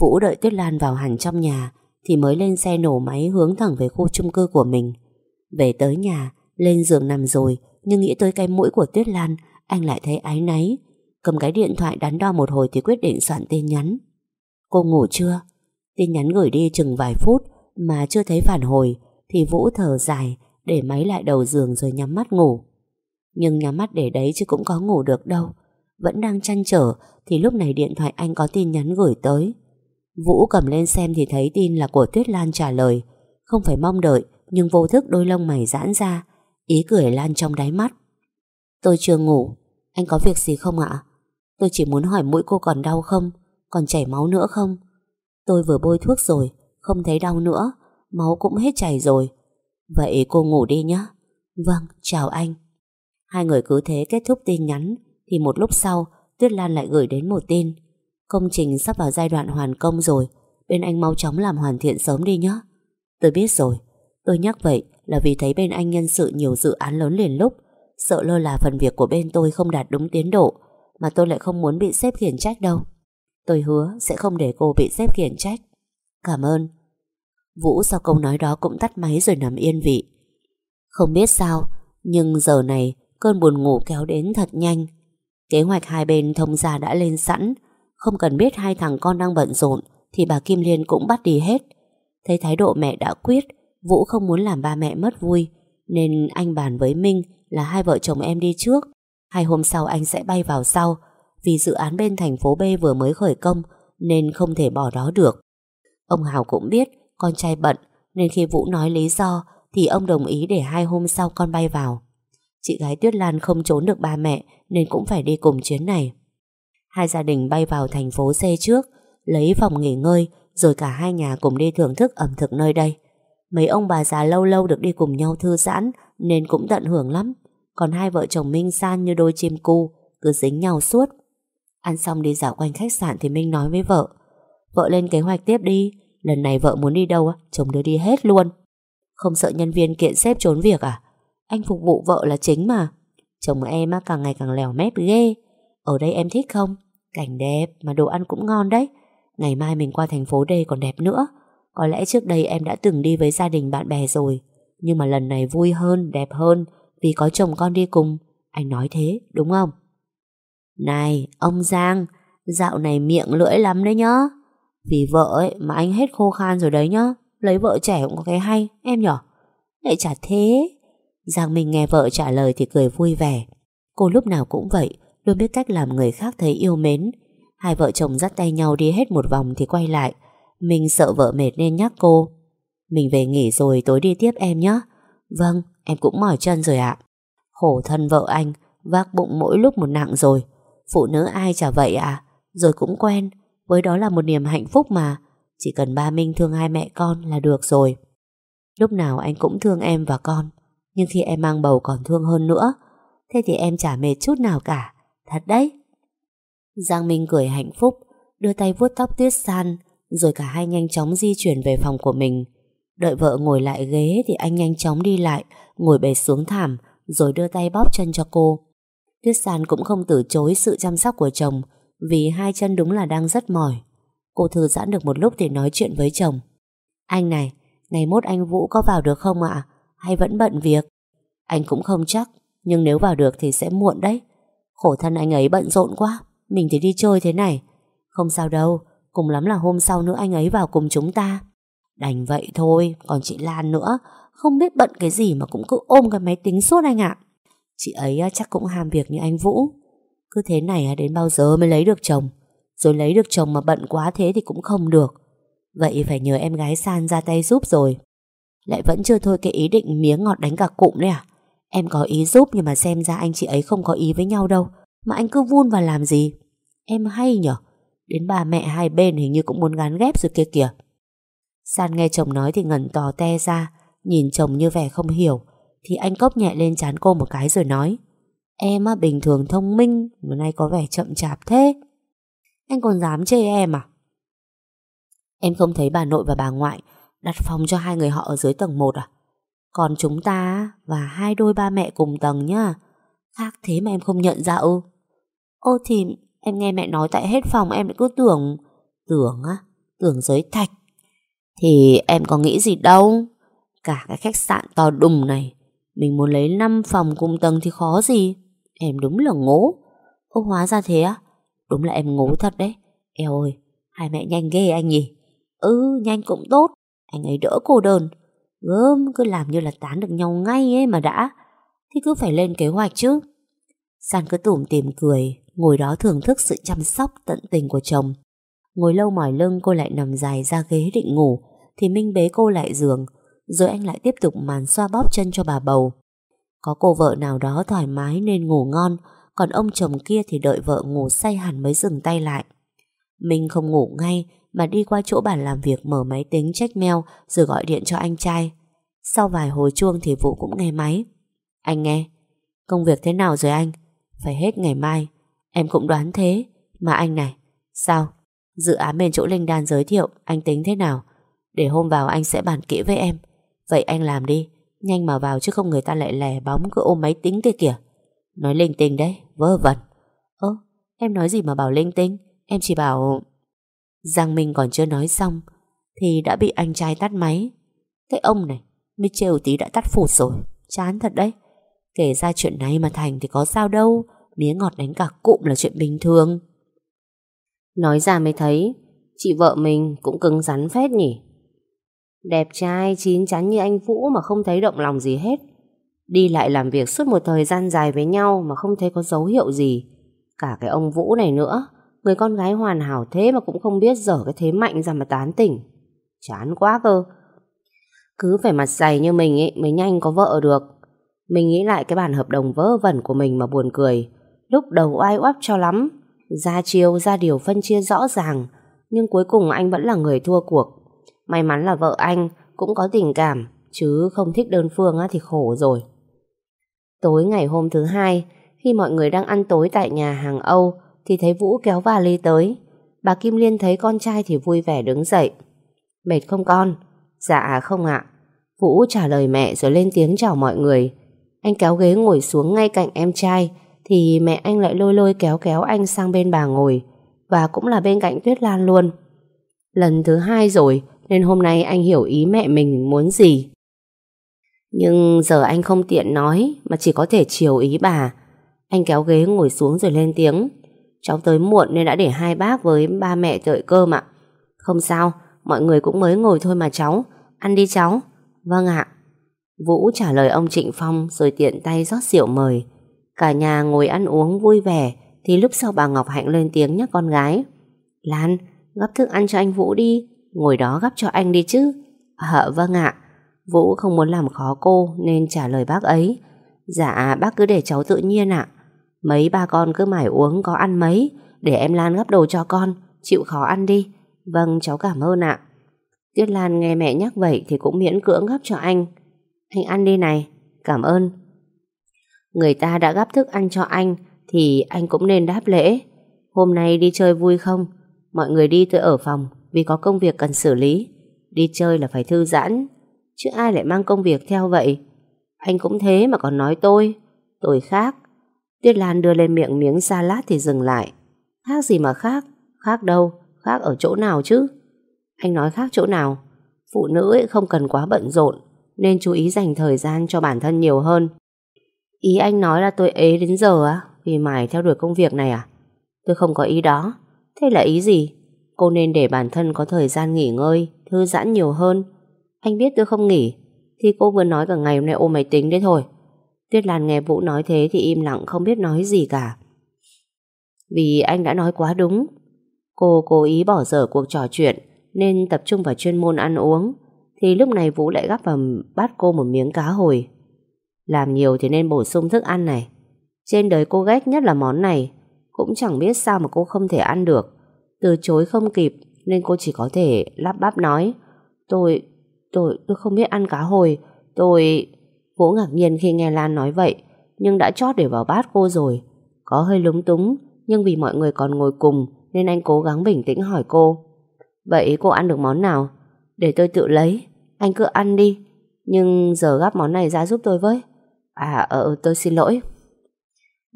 Vũ đợi Tuyết Lan vào hẳn trong nhà Thì mới lên xe nổ máy hướng thẳng về khu chung cư của mình. Về tới nhà lên giường nằm rồi, Nhưng nghĩ tới cái mũi của Tuyết Lan, Anh lại thấy áy náy. Cầm cái điện thoại đắn đo một hồi Thì quyết định soạn tin nhắn. Cô ngủ chưa? Tin nhắn gửi đi chừng vài phút Mà chưa thấy phản hồi, Thì Vũ thở dài, Để máy lại đầu giường rồi nhắm mắt ngủ. Nhưng nhắm mắt để đấy chứ cũng có ngủ được đâu. Vẫn đang chăn trở, Thì lúc này điện thoại anh có tin nhắn gửi tới. Vũ cầm lên xem thì thấy tin là của Tuyết Lan trả lời. Không phải mong đợi, Nhưng vô thức đôi lông mày giãn ra. Ý cười lan trong đáy mắt. Tôi chưa ngủ. Anh có việc gì không ạ? Tôi chỉ muốn hỏi mũi cô còn đau không? Còn chảy máu nữa không? Tôi vừa bôi thuốc rồi, Không thấy đau nữa. Máu cũng hết chảy rồi. Vậy cô ngủ đi nhé. Vâng chào anh. Hai người cứ thế kết thúc tin nhắn, Thì một lúc sau, Tuyết Lan lại gửi đến một tin. Công trình sắp vào giai đoạn hoàn công rồi, Bên anh mau chóng làm hoàn thiện sớm đi nhé. Tôi biết rồi. Tôi nhắc vậy là vì thấy bên anh nhân sự nhiều dự án lớn liền lúc. Sợ lơ là phần việc của bên tôi không đạt đúng tiến độ, Mà tôi lại không muốn bị xếp khiển trách đâu. Tôi hứa sẽ không để cô bị xếp khiển trách. Cảm ơn. Vũ sau câu nói đó cũng tắt máy rồi nằm yên vị. Không biết sao, Nhưng giờ này Cơn buồn ngủ kéo đến thật nhanh. Kế hoạch hai bên thông gia đã lên sẵn. Không cần biết hai thằng con đang bận rộn Thì bà Kim Liên cũng bắt đi hết. Thấy thái độ mẹ đã quyết Vũ không muốn làm ba mẹ mất vui, Nên anh bàn với Minh là hai vợ chồng em đi trước. Hai hôm sau anh sẽ bay vào sau. Vì dự án bên thành phố B vừa mới khởi công, Nên không thể bỏ đó được. Ông Hào cũng biết con trai bận, Nên khi Vũ nói lý do, Thì ông đồng ý để hai hôm sau con bay vào. Chị gái Tuyết Lan không trốn được ba mẹ, Nên cũng phải đi cùng chuyến này. Hai gia đình bay vào thành phố C trước, Lấy phòng nghỉ ngơi, Rồi cả hai nhà cùng đi thưởng thức ẩm thực nơi đây. Mấy ông bà già lâu lâu được đi cùng nhau thư giãn, Nên cũng tận hưởng lắm. Còn hai vợ chồng Minh San như đôi chim cu, Cứ dính nhau suốt. Ăn xong đi dạo quanh khách sạn Thì Minh nói với vợ Vợ lên kế hoạch tiếp đi, Lần này vợ muốn đi đâu Chồng đưa đi hết luôn. Không sợ nhân viên kiện xếp trốn việc à? Anh phục vụ vợ là chính mà. Chồng em càng ngày càng lèo mép ghê. Ở đây em thích không? Cảnh đẹp mà đồ ăn cũng ngon đấy. Ngày mai mình qua thành phố đây còn đẹp nữa. Có lẽ trước đây em đã từng đi với gia đình bạn bè rồi Nhưng mà lần này vui hơn, đẹp hơn Vì có chồng con đi cùng. Anh nói thế, đúng không? Này, ông Giang Dạo này miệng lưỡi lắm đấy nhá. Vì vợ ấy mà anh hết khô khan rồi đấy nhá Lấy vợ trẻ cũng có cái hay Em nhỏ Lại chả thế. Giang Minh nghe vợ trả lời thì cười vui vẻ. Cô lúc nào cũng vậy Luôn biết cách làm người khác thấy yêu mến. Hai vợ chồng dắt tay nhau đi hết một vòng thì quay lại mình sợ vợ mệt nên nhắc cô. Mình về nghỉ rồi tối đi tiếp em nhé. Vâng em cũng mỏi chân rồi ạ. Khổ thân vợ anh, Vác bụng mỗi lúc một nặng rồi. Phụ nữ ai chả vậy à Rồi cũng quen, Với đó là một niềm hạnh phúc mà. Chỉ cần ba Minh thương hai mẹ con là được rồi. Lúc nào anh cũng thương em và con, Nhưng khi em mang bầu còn thương hơn nữa. Thế thì em chả mệt chút nào cả. Thật đấy. Giang Minh cười hạnh phúc, Đưa tay vuốt tóc Tuyết San rồi cả hai nhanh chóng di chuyển về phòng của mình. Đợi vợ ngồi lại ghế Thì anh nhanh chóng đi lại, Ngồi bệt xuống thảm, Rồi đưa tay bóp chân cho cô. Tuyết sàn cũng không từ chối sự chăm sóc của chồng, Vì hai chân đúng là đang rất mỏi. Cô thư giãn được một lúc thì nói chuyện với chồng. Anh này, Ngày mốt anh Vũ có vào được không ạ? Hay vẫn bận việc? Anh cũng không chắc, Nhưng nếu vào được thì sẽ muộn đấy. Khổ thân anh ấy bận rộn quá, Mình thì đi chơi thế này. Không sao đâu Cùng lắm là hôm sau nữa anh ấy vào cùng chúng ta. Đành vậy thôi, Còn chị Lan nữa. Không biết bận cái gì mà cũng cứ ôm cái máy tính suốt anh ạ. Chị ấy à, chắc cũng ham việc như anh Vũ. Cứ thế này à, đến bao giờ mới lấy được chồng? Rồi lấy được chồng mà bận quá thế thì cũng không được. Vậy phải nhờ em gái San ra tay giúp rồi. Lại vẫn chưa thôi cái ý định miếng ngọt đánh cả cụm đấy à? Em có ý giúp nhưng mà xem ra anh chị ấy không có ý với nhau đâu. Mà anh cứ vun vào làm gì? Em hay nhở? Đến ba mẹ hai bên hình như cũng muốn gán ghép rồi kia kìa San nghe chồng nói thì ngẩn tò te ra, Nhìn chồng như vẻ không hiểu, Thì anh cốc nhẹ lên chán cô một cái rồi nói, Em á, bình thường thông minh, Mà nay có vẻ chậm chạp thế Anh còn dám chê em à Em không thấy bà nội và bà ngoại Đặt phòng cho hai người họ ở dưới tầng 1 à còn chúng ta và hai đôi ba mẹ cùng tầng nhá. Khác thế mà em không nhận ra ư? Ô thì em nghe mẹ nói tại hết phòng em lại cứ tưởng... Tưởng á? Tưởng giới thạch. Thì em có nghĩ gì đâu. Cả cái khách sạn to đùng này. Mình muốn lấy 5 phòng cùng tầng thì khó gì. Em đúng là ngố. Ô hóa ra thế á? Đúng là em ngố thật đấy. Eo ơi, hai mẹ nhanh ghê anh nhỉ? Ừ, nhanh cũng tốt. Anh ấy đỡ cô đơn. Gớm cứ làm như là tán được nhau ngay ấy mà đã Thì cứ phải lên kế hoạch chứ San cứ tủm tìm cười Ngồi đó thưởng thức sự chăm sóc tận tình của chồng Ngồi lâu mỏi lưng cô lại nằm dài ra ghế định ngủ Thì Minh bế cô lại giường Rồi anh lại tiếp tục màn xoa bóp chân cho bà bầu Có cô vợ nào đó thoải mái nên ngủ ngon Còn ông chồng kia thì đợi vợ ngủ say hẳn mới dừng tay lại Minh không ngủ ngay mà đi qua chỗ bàn làm việc mở máy tính check mail rồi gọi điện cho anh trai. Sau vài hồi chuông thì Vũ cũng nghe máy. Anh nghe, công việc thế nào rồi anh? Phải hết ngày mai. Em cũng đoán thế. Mà anh này, sao? Dự án bên chỗ Linh Đan giới thiệu, anh tính thế nào? Để hôm vào anh sẽ bàn kỹ với em. Vậy anh làm đi, nhanh mà vào chứ không người ta lại lẻ bóng cứ ôm máy tính kia kìa. Nói linh tinh đấy, vớ vẩn. Ơ, em nói gì mà bảo linh tinh? Em chỉ bảo... Giang Minh còn chưa nói xong thì đã bị anh trai tắt máy. Cái ông này, Mitchell tí đã tắt phụt rồi. Chán thật đấy. Kể ra chuyện này mà thành thì có sao đâu. Mía ngọt đánh cả cụm là chuyện bình thường. Nói ra mới thấy chị vợ mình cũng cứng rắn phết nhỉ. Đẹp trai, chín chắn như anh Vũ mà không thấy động lòng gì hết. Đi lại làm việc suốt một thời gian dài với nhau mà không thấy có dấu hiệu gì. Cả cái ông Vũ này nữa, người con gái hoàn hảo thế mà cũng không biết dở cái thế mạnh ra mà tán tỉnh. Chán quá cơ. Cứ phải mặt dày như mình ấy mới nhanh có vợ được. Mình nghĩ lại cái bản hợp đồng vớ vẩn của mình mà buồn cười. Lúc đầu oai oắp cho lắm. Ra chiều, ra điều phân chia rõ ràng. Nhưng cuối cùng anh vẫn là người thua cuộc. May mắn là vợ anh cũng có tình cảm, chứ không thích đơn phương thì khổ rồi. Tối ngày hôm thứ hai, khi mọi người đang ăn tối tại nhà hàng Âu, thì thấy Vũ kéo vali tới. Bà Kim Liên thấy con trai thì vui vẻ đứng dậy. Mệt không con? Dạ không ạ. Vũ trả lời mẹ rồi lên tiếng chào mọi người. Anh kéo ghế ngồi xuống ngay cạnh em trai, thì mẹ anh lại lôi lôi kéo kéo anh sang bên bà ngồi, và cũng là bên cạnh Tuyết Lan luôn. Lần thứ hai rồi, nên hôm nay anh hiểu ý mẹ mình muốn gì. Nhưng giờ anh không tiện nói, mà chỉ có thể chiều ý bà. Anh kéo ghế ngồi xuống rồi lên tiếng. Cháu tới muộn nên đã để hai bác với ba mẹ đợi cơm ạ. Không sao, mọi người cũng mới ngồi thôi mà cháu. Ăn đi cháu. Vâng ạ. Vũ trả lời ông Trịnh Phong rồi tiện tay rót rượu mời. Cả nhà ngồi ăn uống vui vẻ thì lúc sau bà Ngọc Hạnh lên tiếng nhắc con gái. Lan, gấp thức ăn cho anh Vũ đi. Ngồi đó gấp cho anh đi chứ. Ờ vâng ạ. Vũ không muốn làm khó cô nên trả lời bác ấy. Dạ bác cứ để cháu tự nhiên ạ. Mấy ba con cứ mải uống có ăn mấy để em Lan gấp đồ cho con. Chịu khó ăn đi. Vâng cháu cảm ơn ạ. Tiết Lan nghe mẹ nhắc vậy thì cũng miễn cưỡng gấp cho anh. Anh ăn đi này. Cảm ơn. Người ta đã gấp thức ăn cho anh thì anh cũng nên đáp lễ. Hôm nay đi chơi vui không? Mọi người đi tôi ở phòng vì có công việc cần xử lý. Đi chơi là phải thư giãn, chứ ai lại mang công việc theo vậy? Anh cũng thế mà còn nói tôi. Tôi khác. Tuyết Lan đưa lên miệng miếng salad thì dừng lại. Khác gì mà khác? Khác đâu? Khác ở chỗ nào chứ? Anh nói khác chỗ nào? Phụ nữ ấy không cần quá bận rộn, nên chú ý dành thời gian cho bản thân nhiều hơn. Ý anh nói là tôi ế đến giờ á, vì mải theo đuổi công việc này à? Tôi không có ý đó. Thế là ý gì? Cô nên để bản thân có thời gian nghỉ ngơi, thư giãn nhiều hơn. Anh biết tôi không nghỉ, thì cô vừa nói cả ngày hôm nay ôm máy tính đấy thôi. Tuyết Lan nghe Vũ nói thế thì im lặng không biết nói gì cả. Vì anh đã nói quá đúng. Cô cố ý bỏ dở cuộc trò chuyện nên tập trung vào chuyên môn ăn uống. Thì lúc này Vũ lại gắp vào bát cô một miếng cá hồi. Làm nhiều thì nên bổ sung thức ăn này. Trên đời cô ghét nhất là món này. Cũng chẳng biết sao mà cô không thể ăn được. Từ chối không kịp nên cô chỉ có thể lắp bắp nói Tôi, tôi, tôi không biết ăn cá hồi. Tôi... Vũ ngạc nhiên khi nghe Lan nói vậy nhưng đã chót để vào bát cô rồi. Có hơi lúng túng nhưng vì mọi người còn ngồi cùng nên anh cố gắng bình tĩnh hỏi cô. Vậy cô ăn được món nào? Để tôi tự lấy. Anh cứ ăn đi. Nhưng giờ gắp món này ra giúp tôi với. À, ờ, ừ, tôi xin lỗi.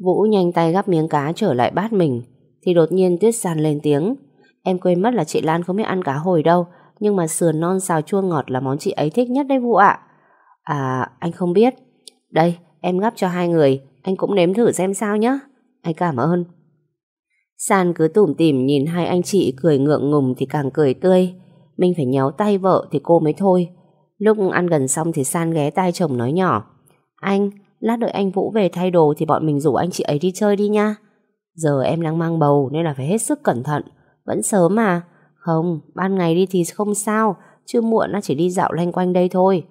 Vũ nhanh tay gắp miếng cá trở lại bát mình thì đột nhiên Tuyết San lên tiếng. Em quên mất là chị Lan không biết ăn cá hồi đâu nhưng mà sườn non xào chua ngọt là món chị ấy thích nhất đấy Vũ ạ. À, anh không biết. Đây, em gắp cho hai người anh cũng nếm thử xem sao nhé. Anh cảm ơn. San cứ tủm tỉm nhìn hai anh chị cười ngượng ngùng thì càng cười tươi. Mình phải nhéo tay vợ thì cô mới thôi. Lúc ăn gần xong thì San ghé tay chồng nói nhỏ. Anh, lát đợi anh Vũ về thay đồ thì bọn mình rủ anh chị ấy đi chơi đi nha. Giờ em đang mang bầu nên là phải hết sức cẩn thận. Vẫn sớm mà. Không, ban ngày đi thì không sao. Chưa muộn nó chỉ đi dạo lanh quanh đây thôi.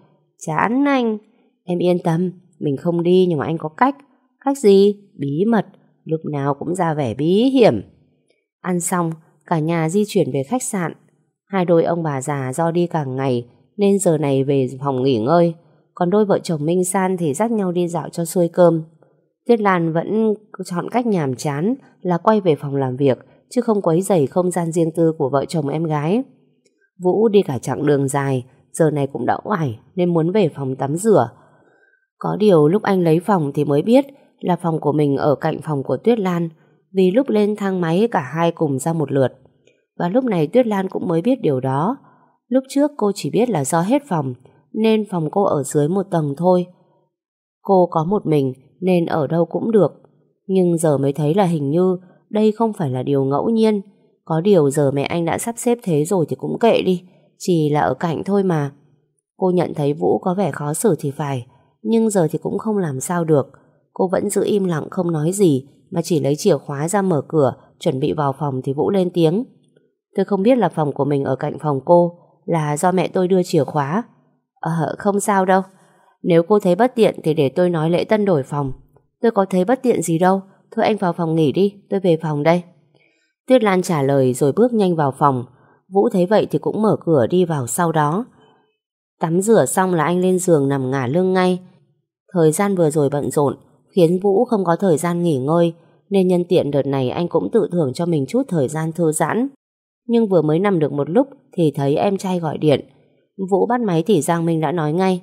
Chán anh. Em yên tâm, mình không đi nhưng mà anh có cách. Cách gì? Bí mật. Lúc nào cũng ra vẻ bí hiểm. Ăn xong, cả nhà di chuyển về khách sạn. Hai đôi ông bà già do đi cả ngày nên giờ này về phòng nghỉ ngơi. Còn đôi vợ chồng Minh San thì dắt nhau đi dạo cho xuôi cơm. Tuyết Lan vẫn chọn cách nhàm chán là quay về phòng làm việc chứ không quấy rầy không gian riêng tư của vợ chồng em gái. Vũ đi cả chặng đường dài, giờ này cũng đã oải nên muốn về phòng tắm rửa. Có điều lúc anh lấy phòng thì mới biết là phòng của mình ở cạnh phòng của Tuyết Lan vì lúc lên thang máy cả hai cùng ra một lượt. Và lúc này Tuyết Lan cũng mới biết điều đó. Lúc trước cô chỉ biết là do hết phòng nên phòng cô ở dưới một tầng thôi. Cô có một mình nên ở đâu cũng được. Nhưng giờ mới thấy là hình như đây không phải là điều ngẫu nhiên. Có điều giờ mẹ anh đã sắp xếp thế rồi thì cũng kệ đi. Chỉ là ở cạnh thôi mà. Cô nhận thấy Vũ có vẻ khó xử thì phải, nhưng giờ thì cũng không làm sao được. Cô vẫn giữ im lặng không nói gì, mà chỉ lấy chìa khóa ra mở cửa, chuẩn bị vào phòng thì Vũ lên tiếng. Tôi không biết là phòng của mình ở cạnh phòng cô, là do mẹ tôi đưa chìa khóa. Ờ, không sao đâu. Nếu cô thấy bất tiện thì để tôi nói lễ tân đổi phòng. Tôi có thấy bất tiện gì đâu. Thôi anh vào phòng nghỉ đi, tôi về phòng đây. Tuyết Lan trả lời rồi bước nhanh vào phòng. Vũ thấy vậy thì cũng mở cửa đi vào sau đó. Tắm rửa xong là anh lên giường nằm ngả lưng ngay. Thời gian vừa rồi bận rộn, khiến Vũ không có thời gian nghỉ ngơi, nên nhân tiện đợt này anh cũng tự thưởng cho mình chút thời gian thư giãn. Nhưng vừa mới nằm được một lúc thì thấy em trai gọi điện. Vũ bắt máy thì Giang Minh đã nói ngay.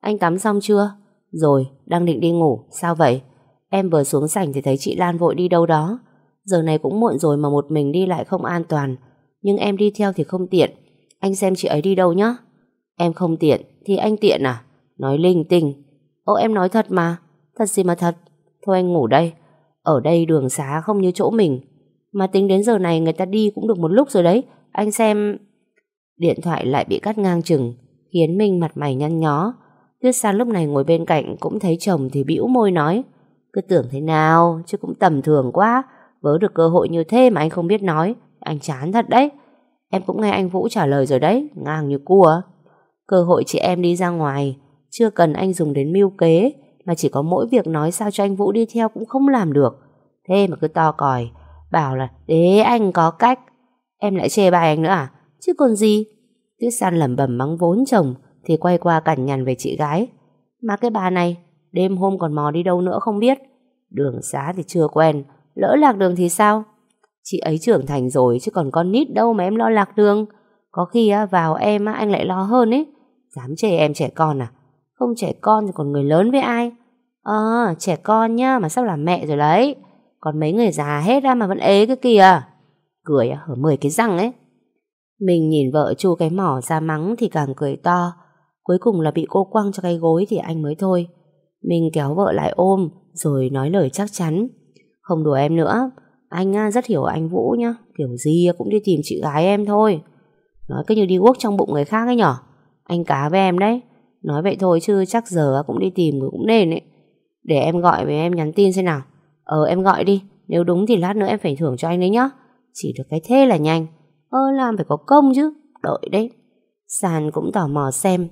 Anh tắm xong chưa? Rồi, đang định đi ngủ. Sao vậy? Em vừa xuống sảnh thì thấy chị Lan vội đi đâu đó. Giờ này cũng muộn rồi mà một mình đi lại không an toàn. Nhưng em đi theo thì không tiện. Anh xem chị ấy đi đâu nhá. Em không tiện, thì anh tiện à? Nói linh tinh. Ô em nói thật mà. Thật gì mà thật. Thôi anh ngủ đây. Ở đây đường xá không như chỗ mình. Mà tính đến giờ này người ta đi cũng được một lúc rồi đấy. Anh xem... Điện thoại lại bị cắt ngang chừng, khiến Minh mặt mày nhăn nhó. Tuyết San lúc này ngồi bên cạnh cũng thấy chồng thì bĩu môi nói. Cứ tưởng thế nào, chứ cũng tầm thường quá. Vớ được cơ hội như thế mà anh không biết nói. Anh chán thật đấy. Em cũng nghe anh Vũ trả lời rồi đấy, ngang như cua. Cơ hội chị em đi ra ngoài, chưa cần anh dùng đến mưu kế, mà chỉ có mỗi việc nói sao cho anh Vũ đi theo cũng không làm được. Thế mà cứ to còi, bảo là để anh có cách. Em lại chê bài anh nữa à? Chứ còn gì? Tuyết San lẩm bẩm mắng vốn chồng, thì quay qua cằn nhằn về chị gái. Mà cái bà này, đêm hôm còn mò đi đâu nữa không biết. Đường xá thì chưa quen, lỡ lạc đường thì sao? Chị ấy trưởng thành rồi chứ còn con nít đâu mà em lo lạc đường. Có khi vào em anh lại lo hơn ấy. Dám chê em trẻ con à? Không trẻ con thì còn người lớn với ai? Ờ, trẻ con nhá, mà sắp làm mẹ rồi đấy. Còn mấy người già hết ra mà vẫn ế cái kìa. Cười hở mười cái răng ấy. Mình nhìn vợ chu cái mỏ ra mắng thì càng cười to. Cuối cùng là bị cô quăng cho cái gối thì anh mới thôi. Mình kéo vợ lại ôm, rồi nói lời chắc chắn. Không đùa em nữa. Anh à, rất hiểu anh Vũ nhá. Kiểu gì à, cũng đi tìm chị gái em thôi. Nói cứ như đi guốc trong bụng người khác ấy nhở. Anh cá với em đấy. Nói vậy thôi chứ chắc giờ à, cũng đi tìm người cũng nên ấy. Để em gọi với em nhắn tin xem nào. Ờ em gọi đi. Nếu đúng thì lát nữa em phải thưởng cho anh đấy nhá. Chỉ được cái thế là nhanh. Ơ làm phải có công chứ. Đợi đấy. Sàn cũng tò mò xem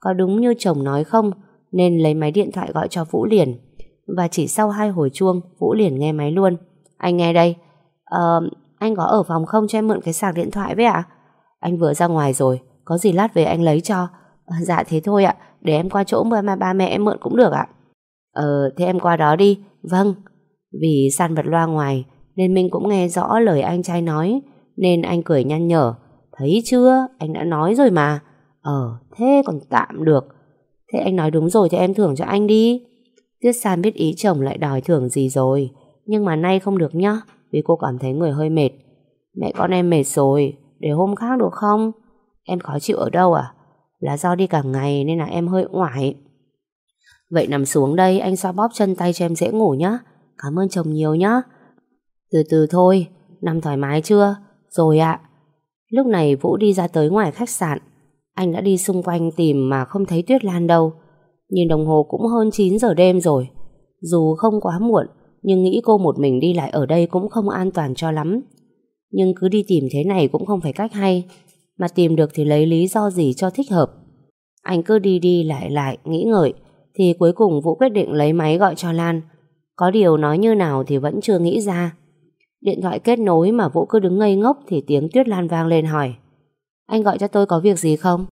có đúng như chồng nói không nên lấy máy điện thoại gọi cho Vũ liền. Và chỉ sau hai hồi chuông Vũ liền nghe máy luôn. Anh nghe đây. Ờ, anh có ở phòng không cho em mượn cái sạc điện thoại với ạ? Anh vừa ra ngoài rồi. Có gì lát về anh lấy cho. Ờ, dạ thế thôi ạ. Để em qua chỗ mà ba mẹ em mượn cũng được ạ. Ờ, thế em qua đó đi. Vâng. Vì san vật loa ngoài nên mình cũng nghe rõ lời anh trai nói nên anh cười nhăn nhở. Thấy chưa? Anh đã nói rồi mà. Ờ, thế còn tạm được. Thế anh nói đúng rồi thì em thưởng cho anh đi. Tuyết San biết ý chồng lại đòi thưởng gì rồi. Nhưng mà nay không được nhá, vì cô cảm thấy người hơi mệt. Mẹ con em mệt rồi, để hôm khác được không? Em khó chịu ở đâu à? Là do đi cả ngày nên là em hơi ngoải. Vậy nằm xuống đây anh xoa bóp chân tay cho em dễ ngủ nhá. Cảm ơn chồng nhiều nhá. Từ từ thôi, nằm thoải mái chưa? Rồi ạ. Lúc này Vũ đi ra tới ngoài khách sạn. Anh đã đi xung quanh tìm mà không thấy Tuyết Lan đâu. Nhìn đồng hồ cũng hơn 9 giờ đêm rồi. Dù không quá muộn, nhưng nghĩ cô một mình đi lại ở đây cũng không an toàn cho lắm. Nhưng cứ đi tìm thế này cũng không phải cách hay. Mà tìm được thì lấy lý do gì cho thích hợp. Anh cứ đi đi lại lại, nghĩ ngợi. Thì cuối cùng Vũ quyết định lấy máy gọi cho Lan. Có điều nói như nào thì vẫn chưa nghĩ ra. Điện thoại kết nối mà Vũ cứ đứng ngây ngốc thì tiếng Tuyết Lan vang lên hỏi. Anh gọi cho tôi có việc gì không?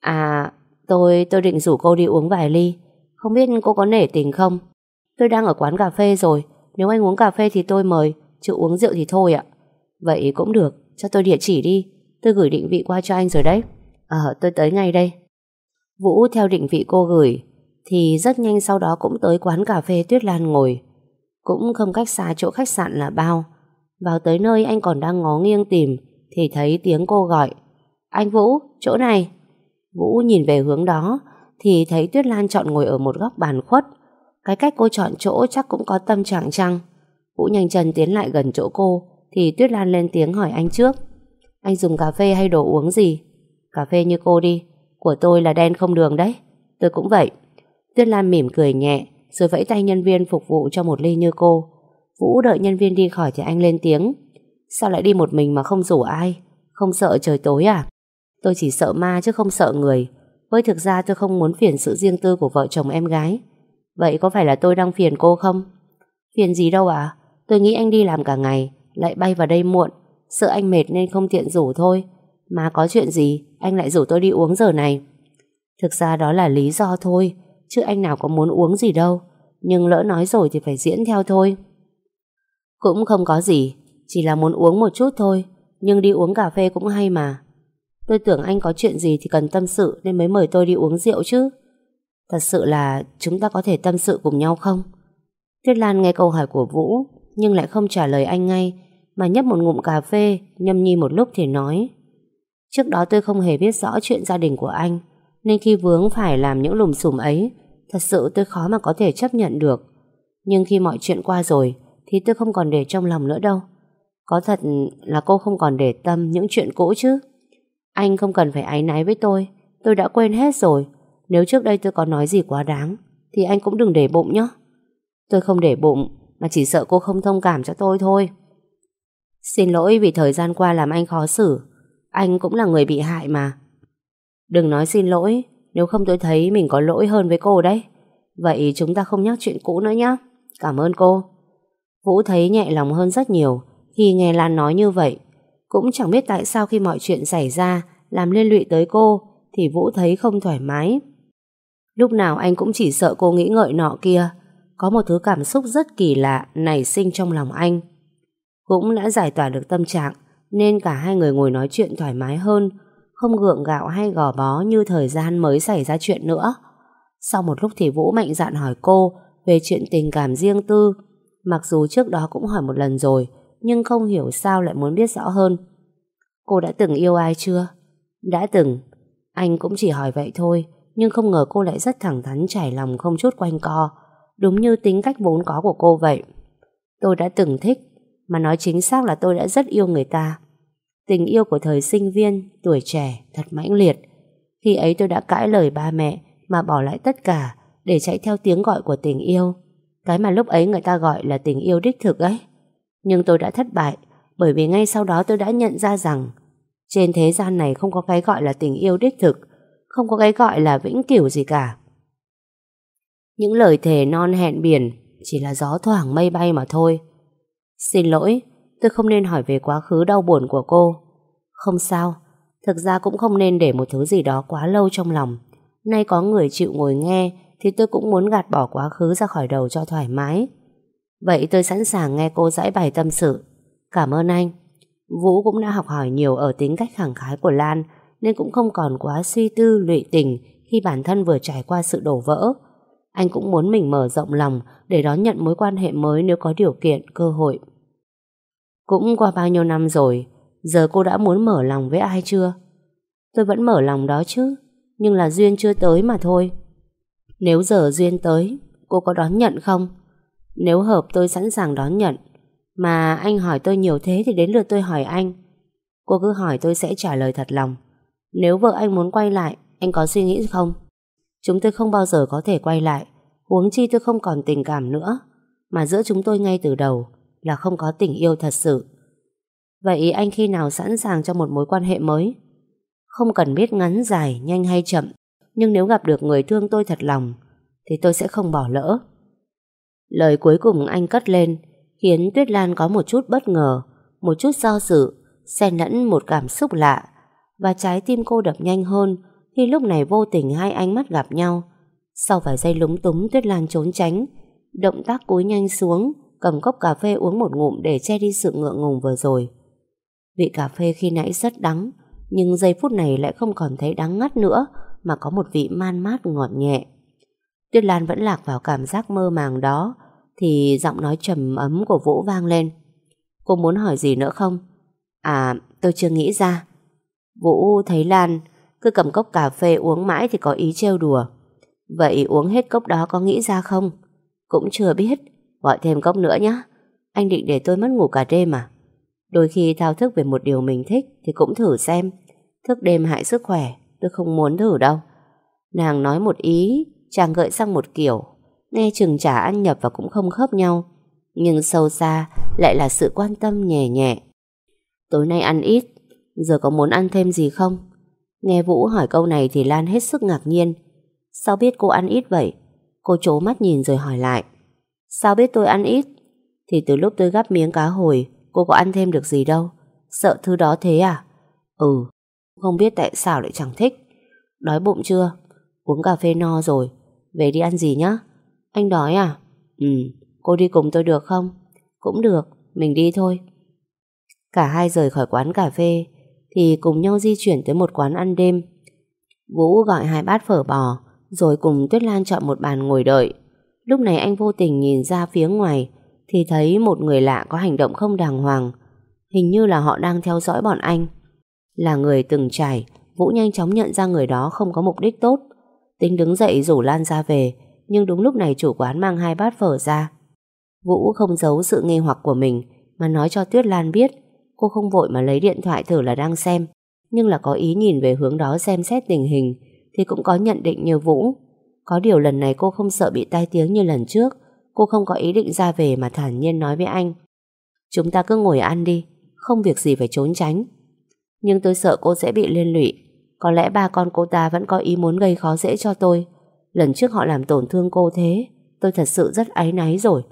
À, tôi tôi định rủ cô đi uống vài ly. Không biết cô có nể tình không? Tôi đang ở quán cà phê rồi. Nếu anh uống cà phê thì tôi mời, chứ uống rượu thì thôi ạ. Vậy cũng được, cho tôi địa chỉ đi. Tôi gửi định vị qua cho anh rồi đấy. Ờ, tôi tới ngay đây. Vũ theo định vị cô gửi, thì rất nhanh sau đó cũng tới quán cà phê Tuyết Lan ngồi. Cũng không cách xa chỗ khách sạn là bao. Vào tới nơi anh còn đang ngó nghiêng tìm, thì thấy tiếng cô gọi. Anh Vũ, chỗ này. Vũ nhìn về hướng đó thì thấy Tuyết Lan chọn ngồi ở một góc bàn khuất. Cái cách cô chọn chỗ chắc cũng có tâm trạng chăng. Vũ nhanh chân tiến lại gần chỗ cô thì Tuyết Lan lên tiếng hỏi anh trước. Anh dùng cà phê hay đồ uống gì? Cà phê như cô đi. Của tôi là đen không đường đấy. Tôi cũng vậy. Tuyết Lan mỉm cười nhẹ, rồi vẫy tay nhân viên phục vụ cho một ly như cô. Vũ đợi nhân viên đi khỏi thì anh lên tiếng. Sao lại đi một mình mà không rủ ai? Không sợ trời tối à? Tôi chỉ sợ ma chứ không sợ người. Với thực ra tôi không muốn phiền sự riêng tư của vợ chồng em gái. Vậy có phải là tôi đang phiền cô không? Phiền gì đâu à? Tôi nghĩ anh đi làm cả ngày, lại bay vào đây muộn. Sợ anh mệt nên không tiện rủ thôi. Mà có chuyện gì, anh lại rủ tôi đi uống giờ này. Thực ra đó là lý do thôi, chứ anh nào có muốn uống gì đâu. Nhưng lỡ nói rồi thì phải diễn theo thôi. Cũng không có gì, chỉ là muốn uống một chút thôi. Nhưng đi uống cà phê cũng hay mà. Tôi tưởng anh có chuyện gì thì cần tâm sự nên mới mời tôi đi uống rượu chứ. Thật sự là chúng ta có thể tâm sự cùng nhau không? Tuyết Lan nghe câu hỏi của Vũ nhưng lại không trả lời anh ngay mà nhấp một ngụm cà phê nhâm nhi một lúc thì nói Trước đó tôi không hề biết rõ chuyện gia đình của anh nên khi vướng phải làm những lùm xùm ấy thật sự tôi khó mà có thể chấp nhận được. Nhưng khi mọi chuyện qua rồi thì tôi không còn để trong lòng nữa đâu. Có thật là cô không còn để tâm những chuyện cũ chứ. Anh không cần phải áy náy với tôi. Tôi đã quên hết rồi. Nếu trước đây tôi có nói gì quá đáng thì anh cũng đừng để bụng nhé. Tôi không để bụng mà chỉ sợ cô không thông cảm cho tôi thôi. Xin lỗi vì thời gian qua làm anh khó xử. Anh cũng là người bị hại mà. Đừng nói xin lỗi, nếu không tôi thấy mình có lỗi hơn với cô đấy. Vậy chúng ta không nhắc chuyện cũ nữa nhé. Cảm ơn cô. Vũ thấy nhẹ lòng hơn rất nhiều khi nghe Lan nói như vậy. Cũng chẳng biết tại sao khi mọi chuyện xảy ra, làm liên lụy tới cô, thì Vũ thấy không thoải mái. Lúc nào anh cũng chỉ sợ cô nghĩ ngợi nọ kia. Có một thứ cảm xúc rất kỳ lạ nảy sinh trong lòng anh. Cũng đã giải tỏa được tâm trạng, nên cả hai người ngồi nói chuyện thoải mái hơn, không gượng gạo hay gò bó như thời gian mới xảy ra chuyện nữa. Sau một lúc thì Vũ mạnh dạn hỏi cô về chuyện tình cảm riêng tư mặc dù trước đó cũng hỏi một lần rồi nhưng không hiểu sao lại muốn biết rõ hơn. Cô đã từng yêu ai chưa? Đã từng. Anh cũng chỉ hỏi vậy thôi nhưng không ngờ cô lại rất thẳng thắn trải lòng không chút quanh co đúng như tính cách vốn có của cô vậy. Tôi đã từng thích mà nói chính xác là tôi đã rất yêu người ta. Tình yêu của thời sinh viên, tuổi trẻ, thật mãnh liệt. Khi ấy tôi đã cãi lời ba mẹ mà bỏ lại tất cả để chạy theo tiếng gọi của tình yêu. Cái mà lúc ấy người ta gọi là tình yêu đích thực ấy. Nhưng tôi đã thất bại bởi vì ngay sau đó tôi đã nhận ra rằng trên thế gian này không có cái gọi là tình yêu đích thực, không có cái gọi là vĩnh cửu gì cả. Những lời thề non hẹn biển chỉ là gió thoảng mây bay mà thôi. Xin lỗi, tôi không nên hỏi về quá khứ đau buồn của cô. Không sao, thực ra cũng không nên để một thứ gì đó quá lâu trong lòng. Nay có người chịu ngồi nghe thì tôi cũng muốn gạt bỏ quá khứ ra khỏi đầu cho thoải mái. Vậy tôi sẵn sàng nghe cô giải bày tâm sự. Cảm ơn anh. Vũ cũng đã học hỏi nhiều ở tính cách khẳng khái của Lan nên cũng không còn quá suy tư lụy tình khi bản thân vừa trải qua sự đổ vỡ. Anh cũng muốn mình mở rộng lòng để đón nhận mối quan hệ mới nếu có điều kiện, cơ hội. Cũng qua bao nhiêu năm rồi, giờ cô đã muốn mở lòng với ai chưa? Tôi vẫn mở lòng đó chứ, nhưng là duyên chưa tới mà thôi. Nếu giờ duyên tới, cô có đón nhận không? Nếu hợp tôi sẵn sàng đón nhận, mà anh hỏi tôi nhiều thế thì đến lượt tôi hỏi anh. Cô cứ hỏi tôi sẽ trả lời thật lòng. Nếu vợ anh muốn quay lại, anh có suy nghĩ không? Chúng tôi không bao giờ có thể quay lại, huống chi tôi không còn tình cảm nữa, mà giữa chúng tôi ngay từ đầu là không có tình yêu thật sự. Vậy anh khi nào sẵn sàng cho một mối quan hệ mới? Không cần biết ngắn dài, nhanh hay chậm, nhưng nếu gặp được người thương tôi thật lòng, thì tôi sẽ không bỏ lỡ. Lời cuối cùng anh cất lên, khiến Tuyết Lan có một chút bất ngờ, một chút do dự, xen lẫn một cảm xúc lạ, và trái tim cô đập nhanh hơn khi lúc này vô tình hai ánh mắt gặp nhau. Sau vài giây lúng túng Tuyết Lan trốn tránh, động tác cúi nhanh xuống, cầm cốc cà phê uống một ngụm để che đi sự ngượng ngùng vừa rồi. Vị cà phê khi nãy rất đắng, nhưng giây phút này lại không còn thấy đắng ngắt nữa, mà có một vị man mát ngọt nhẹ. Tuyết Lan vẫn lạc vào cảm giác mơ màng đó, thì giọng nói trầm ấm của Vũ vang lên. Cô muốn hỏi gì nữa không? À, tôi chưa nghĩ ra. Vũ thấy Lan cứ cầm cốc cà phê uống mãi thì có ý trêu đùa. Vậy uống hết cốc đó có nghĩ ra không? Cũng chưa biết. Gọi thêm cốc nữa nhé. Anh định để tôi mất ngủ cả đêm à? Đôi khi thao thức về một điều mình thích thì cũng thử xem. Thức đêm hại sức khỏe tôi không muốn thử đâu. Nàng nói một ý, chàng gợi sang một kiểu, nghe chừng chả ăn nhập và cũng không khớp nhau. Nhưng sâu xa lại là sự quan tâm nhẹ nhẹ. Tối nay ăn ít, giờ có muốn ăn thêm gì không? Nghe Vũ hỏi câu này thì Lan hết sức ngạc nhiên. Sao biết cô ăn ít vậy? Cô trố mắt nhìn rồi hỏi lại. Sao biết tôi ăn ít? Thì từ lúc tôi gắp miếng cá hồi, cô có ăn thêm được gì đâu. Sợ thứ đó thế à? Ừ, không biết tại sao lại chẳng thích. Đói bụng chưa? Uống cà phê no rồi. Về đi ăn gì nhá? Anh đói à? Ừ, cô đi cùng tôi được không? Cũng được, mình đi thôi. Cả hai rời khỏi quán cà phê thì cùng nhau di chuyển tới một quán ăn đêm. Vũ gọi hai bát phở bò rồi cùng Tuyết Lan chọn một bàn ngồi đợi. Lúc này anh vô tình nhìn ra phía ngoài thì thấy một người lạ có hành động không đàng hoàng. Hình như là họ đang theo dõi bọn anh. Là người từng trải, Vũ nhanh chóng nhận ra người đó không có mục đích tốt. Tính đứng dậy rủ Lan ra về, nhưng đúng lúc này chủ quán mang hai bát phở ra. Vũ không giấu sự nghi hoặc của mình, mà nói cho Tuyết Lan biết cô không vội mà lấy điện thoại thử là đang xem, nhưng là có ý nhìn về hướng đó xem xét tình hình, thì cũng có nhận định như Vũ. Có điều lần này cô không sợ bị tai tiếng như lần trước, cô không có ý định ra về mà thản nhiên nói với anh. Chúng ta cứ ngồi ăn đi, không việc gì phải trốn tránh. Nhưng tôi sợ cô sẽ bị liên lụy, có lẽ ba con cô ta vẫn có ý muốn gây khó dễ cho tôi. Lần trước họ làm tổn thương cô thế, tôi thật sự rất áy náy rồi.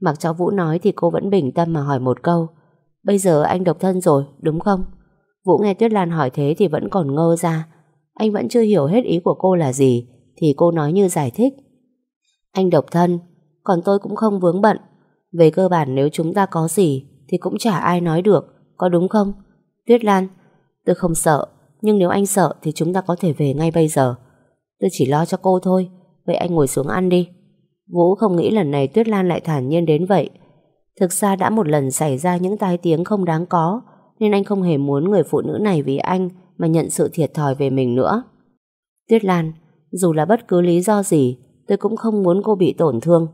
Mặc cho Vũ nói thì cô vẫn bình tâm mà hỏi một câu. Bây giờ anh độc thân rồi, đúng không? Vũ nghe Tuyết Lan hỏi thế thì vẫn còn ngơ ra. Anh vẫn chưa hiểu hết ý của cô là gì, thì cô nói như giải thích. Anh độc thân, còn tôi cũng không vướng bận. Về cơ bản nếu chúng ta có gì, thì cũng chả ai nói được, có đúng không? Tuyết Lan, tôi không sợ, nhưng nếu anh sợ thì chúng ta có thể về ngay bây giờ. Tôi chỉ lo cho cô thôi, vậy anh ngồi xuống ăn đi. Vũ không nghĩ lần này Tuyết Lan lại thản nhiên đến vậy. Thực ra đã một lần xảy ra những tai tiếng không đáng có, nên anh không hề muốn người phụ nữ này vì anh mà nhận sự thiệt thòi về mình nữa. Tuyết Lan, dù là bất cứ lý do gì, tôi cũng không muốn cô bị tổn thương.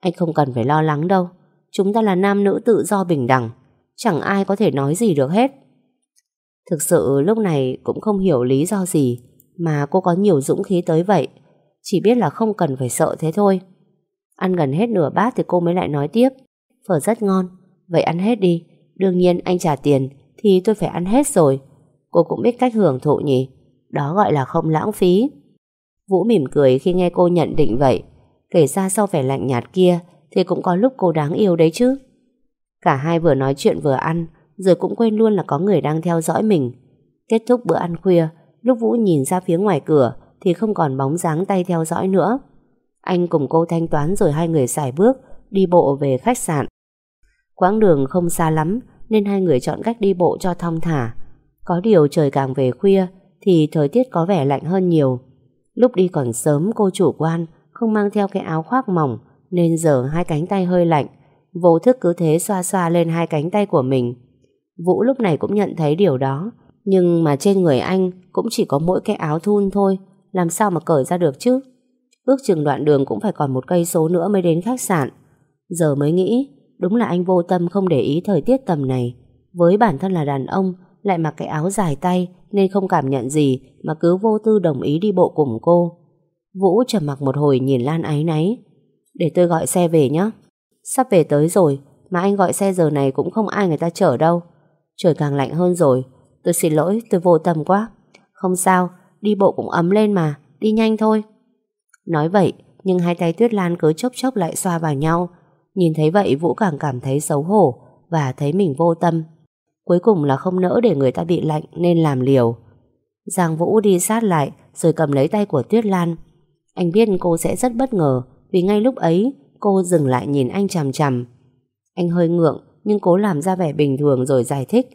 Anh không cần phải lo lắng đâu. Chúng ta là nam nữ tự do bình đẳng. Chẳng ai có thể nói gì được hết. Thực sự lúc này cũng không hiểu lý do gì mà cô có nhiều dũng khí tới vậy. Chỉ biết là không cần phải sợ thế thôi. Ăn gần hết nửa bát thì cô mới lại nói tiếp. Phở rất ngon, vậy ăn hết đi. Đương nhiên anh trả tiền thì tôi phải ăn hết rồi. Cô cũng biết cách hưởng thụ nhỉ. Đó gọi là không lãng phí. Vũ mỉm cười khi nghe cô nhận định vậy. Kể ra sau vẻ lạnh nhạt kia thì cũng có lúc cô đáng yêu đấy chứ. Cả hai vừa nói chuyện vừa ăn rồi cũng quên luôn là có người đang theo dõi mình. Kết thúc bữa ăn khuya, lúc Vũ nhìn ra phía ngoài cửa thì không còn bóng dáng tay theo dõi nữa. Anh cùng cô thanh toán rồi hai người xài bước, đi bộ về khách sạn. Quãng đường không xa lắm nên hai người chọn cách đi bộ cho thong thả. Có điều trời càng về khuya thì thời tiết có vẻ lạnh hơn nhiều. Lúc đi còn sớm, cô chủ quan, không mang theo cái áo khoác mỏng, nên giờ hai cánh tay hơi lạnh. Vô thức cứ thế xoa xoa lên hai cánh tay của mình. Vũ lúc này cũng nhận thấy điều đó nhưng mà trên người anh cũng chỉ có mỗi cái áo thun thôi làm sao mà cởi ra được chứ. Ước chừng đoạn đường cũng phải còn một cây số nữa mới đến khách sạn. Giờ mới nghĩ đúng là anh vô tâm không để ý thời tiết tầm này. Với bản thân là đàn ông lại mặc cái áo dài tay nên không cảm nhận gì mà cứ vô tư đồng ý đi bộ cùng cô. Vũ trầm mặc một hồi nhìn Lan áy náy. Để tôi gọi xe về nhé. Sắp về tới rồi, mà anh gọi xe giờ này cũng không ai người ta chở đâu. Trời càng lạnh hơn rồi. Tôi xin lỗi, tôi vô tâm quá. Không sao, đi bộ cũng ấm lên mà, đi nhanh thôi. Nói vậy, nhưng hai tay Tuyết Lan cứ chốc chốc lại xoa vào nhau. Nhìn thấy vậy Vũ càng cảm thấy xấu hổ và thấy mình vô tâm. Cuối cùng là không nỡ để người ta bị lạnh nên làm liều. Giang Vũ đi sát lại rồi cầm lấy tay của Tuyết Lan. Anh biết cô sẽ rất bất ngờ vì ngay lúc ấy cô dừng lại nhìn anh chằm chằm. Anh hơi ngượng nhưng cố làm ra vẻ bình thường rồi giải thích.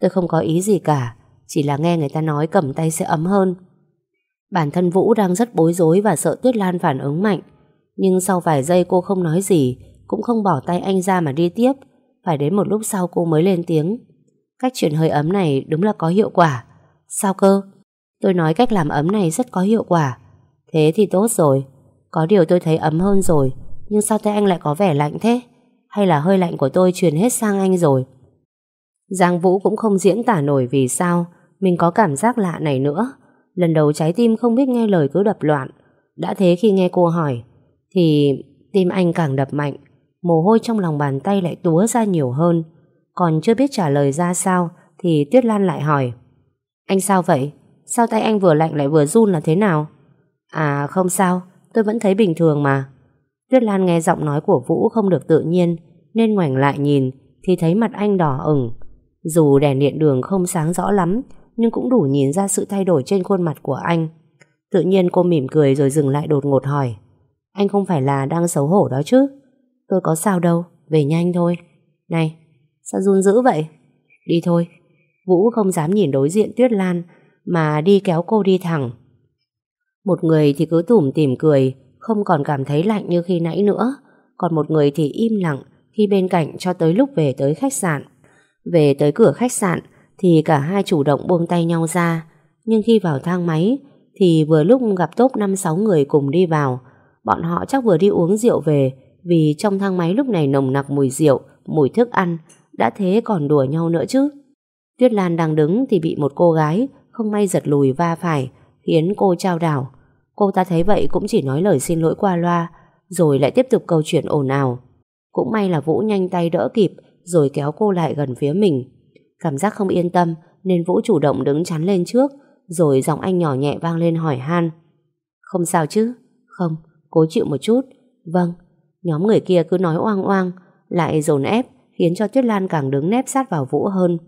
Tôi không có ý gì cả, chỉ là nghe người ta nói cầm tay sẽ ấm hơn. Bản thân Vũ đang rất bối rối và sợ Tuyết Lan phản ứng mạnh. Nhưng sau vài giây cô không nói gì, cũng không bỏ tay anh ra mà đi tiếp. Phải đến một lúc sau cô mới lên tiếng. Cách chuyển hơi ấm này đúng là có hiệu quả. Sao cơ? Tôi nói cách làm ấm này rất có hiệu quả. Thế thì tốt rồi. Có điều tôi thấy ấm hơn rồi. Nhưng sao tay anh lại có vẻ lạnh thế? Hay là hơi lạnh của tôi truyền hết sang anh rồi? Giang Vũ cũng không diễn tả nổi vì sao mình có cảm giác lạ này nữa. Lần đầu trái tim không biết nghe lời cứ đập loạn. Đã thế khi nghe cô hỏi, thì tim anh càng đập mạnh, mồ hôi trong lòng bàn tay lại túa ra nhiều hơn. Còn chưa biết trả lời ra sao, thì Tuyết Lan lại hỏi, Anh sao vậy? Sao tay anh vừa lạnh lại vừa run là thế nào? À không sao, tôi vẫn thấy bình thường mà. Tuyết Lan nghe giọng nói của Vũ không được tự nhiên, nên ngoảnh lại nhìn, thì thấy mặt anh đỏ ửng. Dù đèn điện đường không sáng rõ lắm, nhưng cũng đủ nhìn ra sự thay đổi trên khuôn mặt của anh. Tự nhiên cô mỉm cười rồi dừng lại đột ngột hỏi. Anh không phải là đang xấu hổ đó chứ? Tôi có sao đâu, về nhanh thôi. Này, sao run dữ vậy? Đi thôi. Vũ không dám nhìn đối diện Tuyết Lan, mà đi kéo cô đi thẳng. Một người thì cứ tủm tỉm cười, không còn cảm thấy lạnh như khi nãy nữa. Còn một người thì im lặng khi bên cạnh cho tới lúc về tới khách sạn. Về tới cửa khách sạn thì cả hai chủ động buông tay nhau ra. Nhưng khi vào thang máy thì vừa lúc gặp top 5-6 người cùng đi vào. Bọn họ chắc vừa đi uống rượu về vì trong thang máy lúc này nồng nặc mùi rượu, mùi thức ăn. Đã thế còn đùa nhau nữa chứ. Tuyết Lan đang đứng thì bị một cô gái không may giật lùi va phải khiến cô trao đảo. Cô ta thấy vậy cũng chỉ nói lời xin lỗi qua loa rồi lại tiếp tục câu chuyện ồn ào. Cũng may là Vũ nhanh tay đỡ kịp rồi kéo cô lại gần phía mình. Cảm giác không yên tâm nên Vũ chủ động đứng chắn lên trước rồi giọng anh nhỏ nhẹ vang lên hỏi han. Không sao chứ? Không, cố chịu một chút. Vâng, nhóm người kia cứ nói oang oang lại dồn ép khiến cho Tuyết Lan càng đứng nép sát vào Vũ hơn.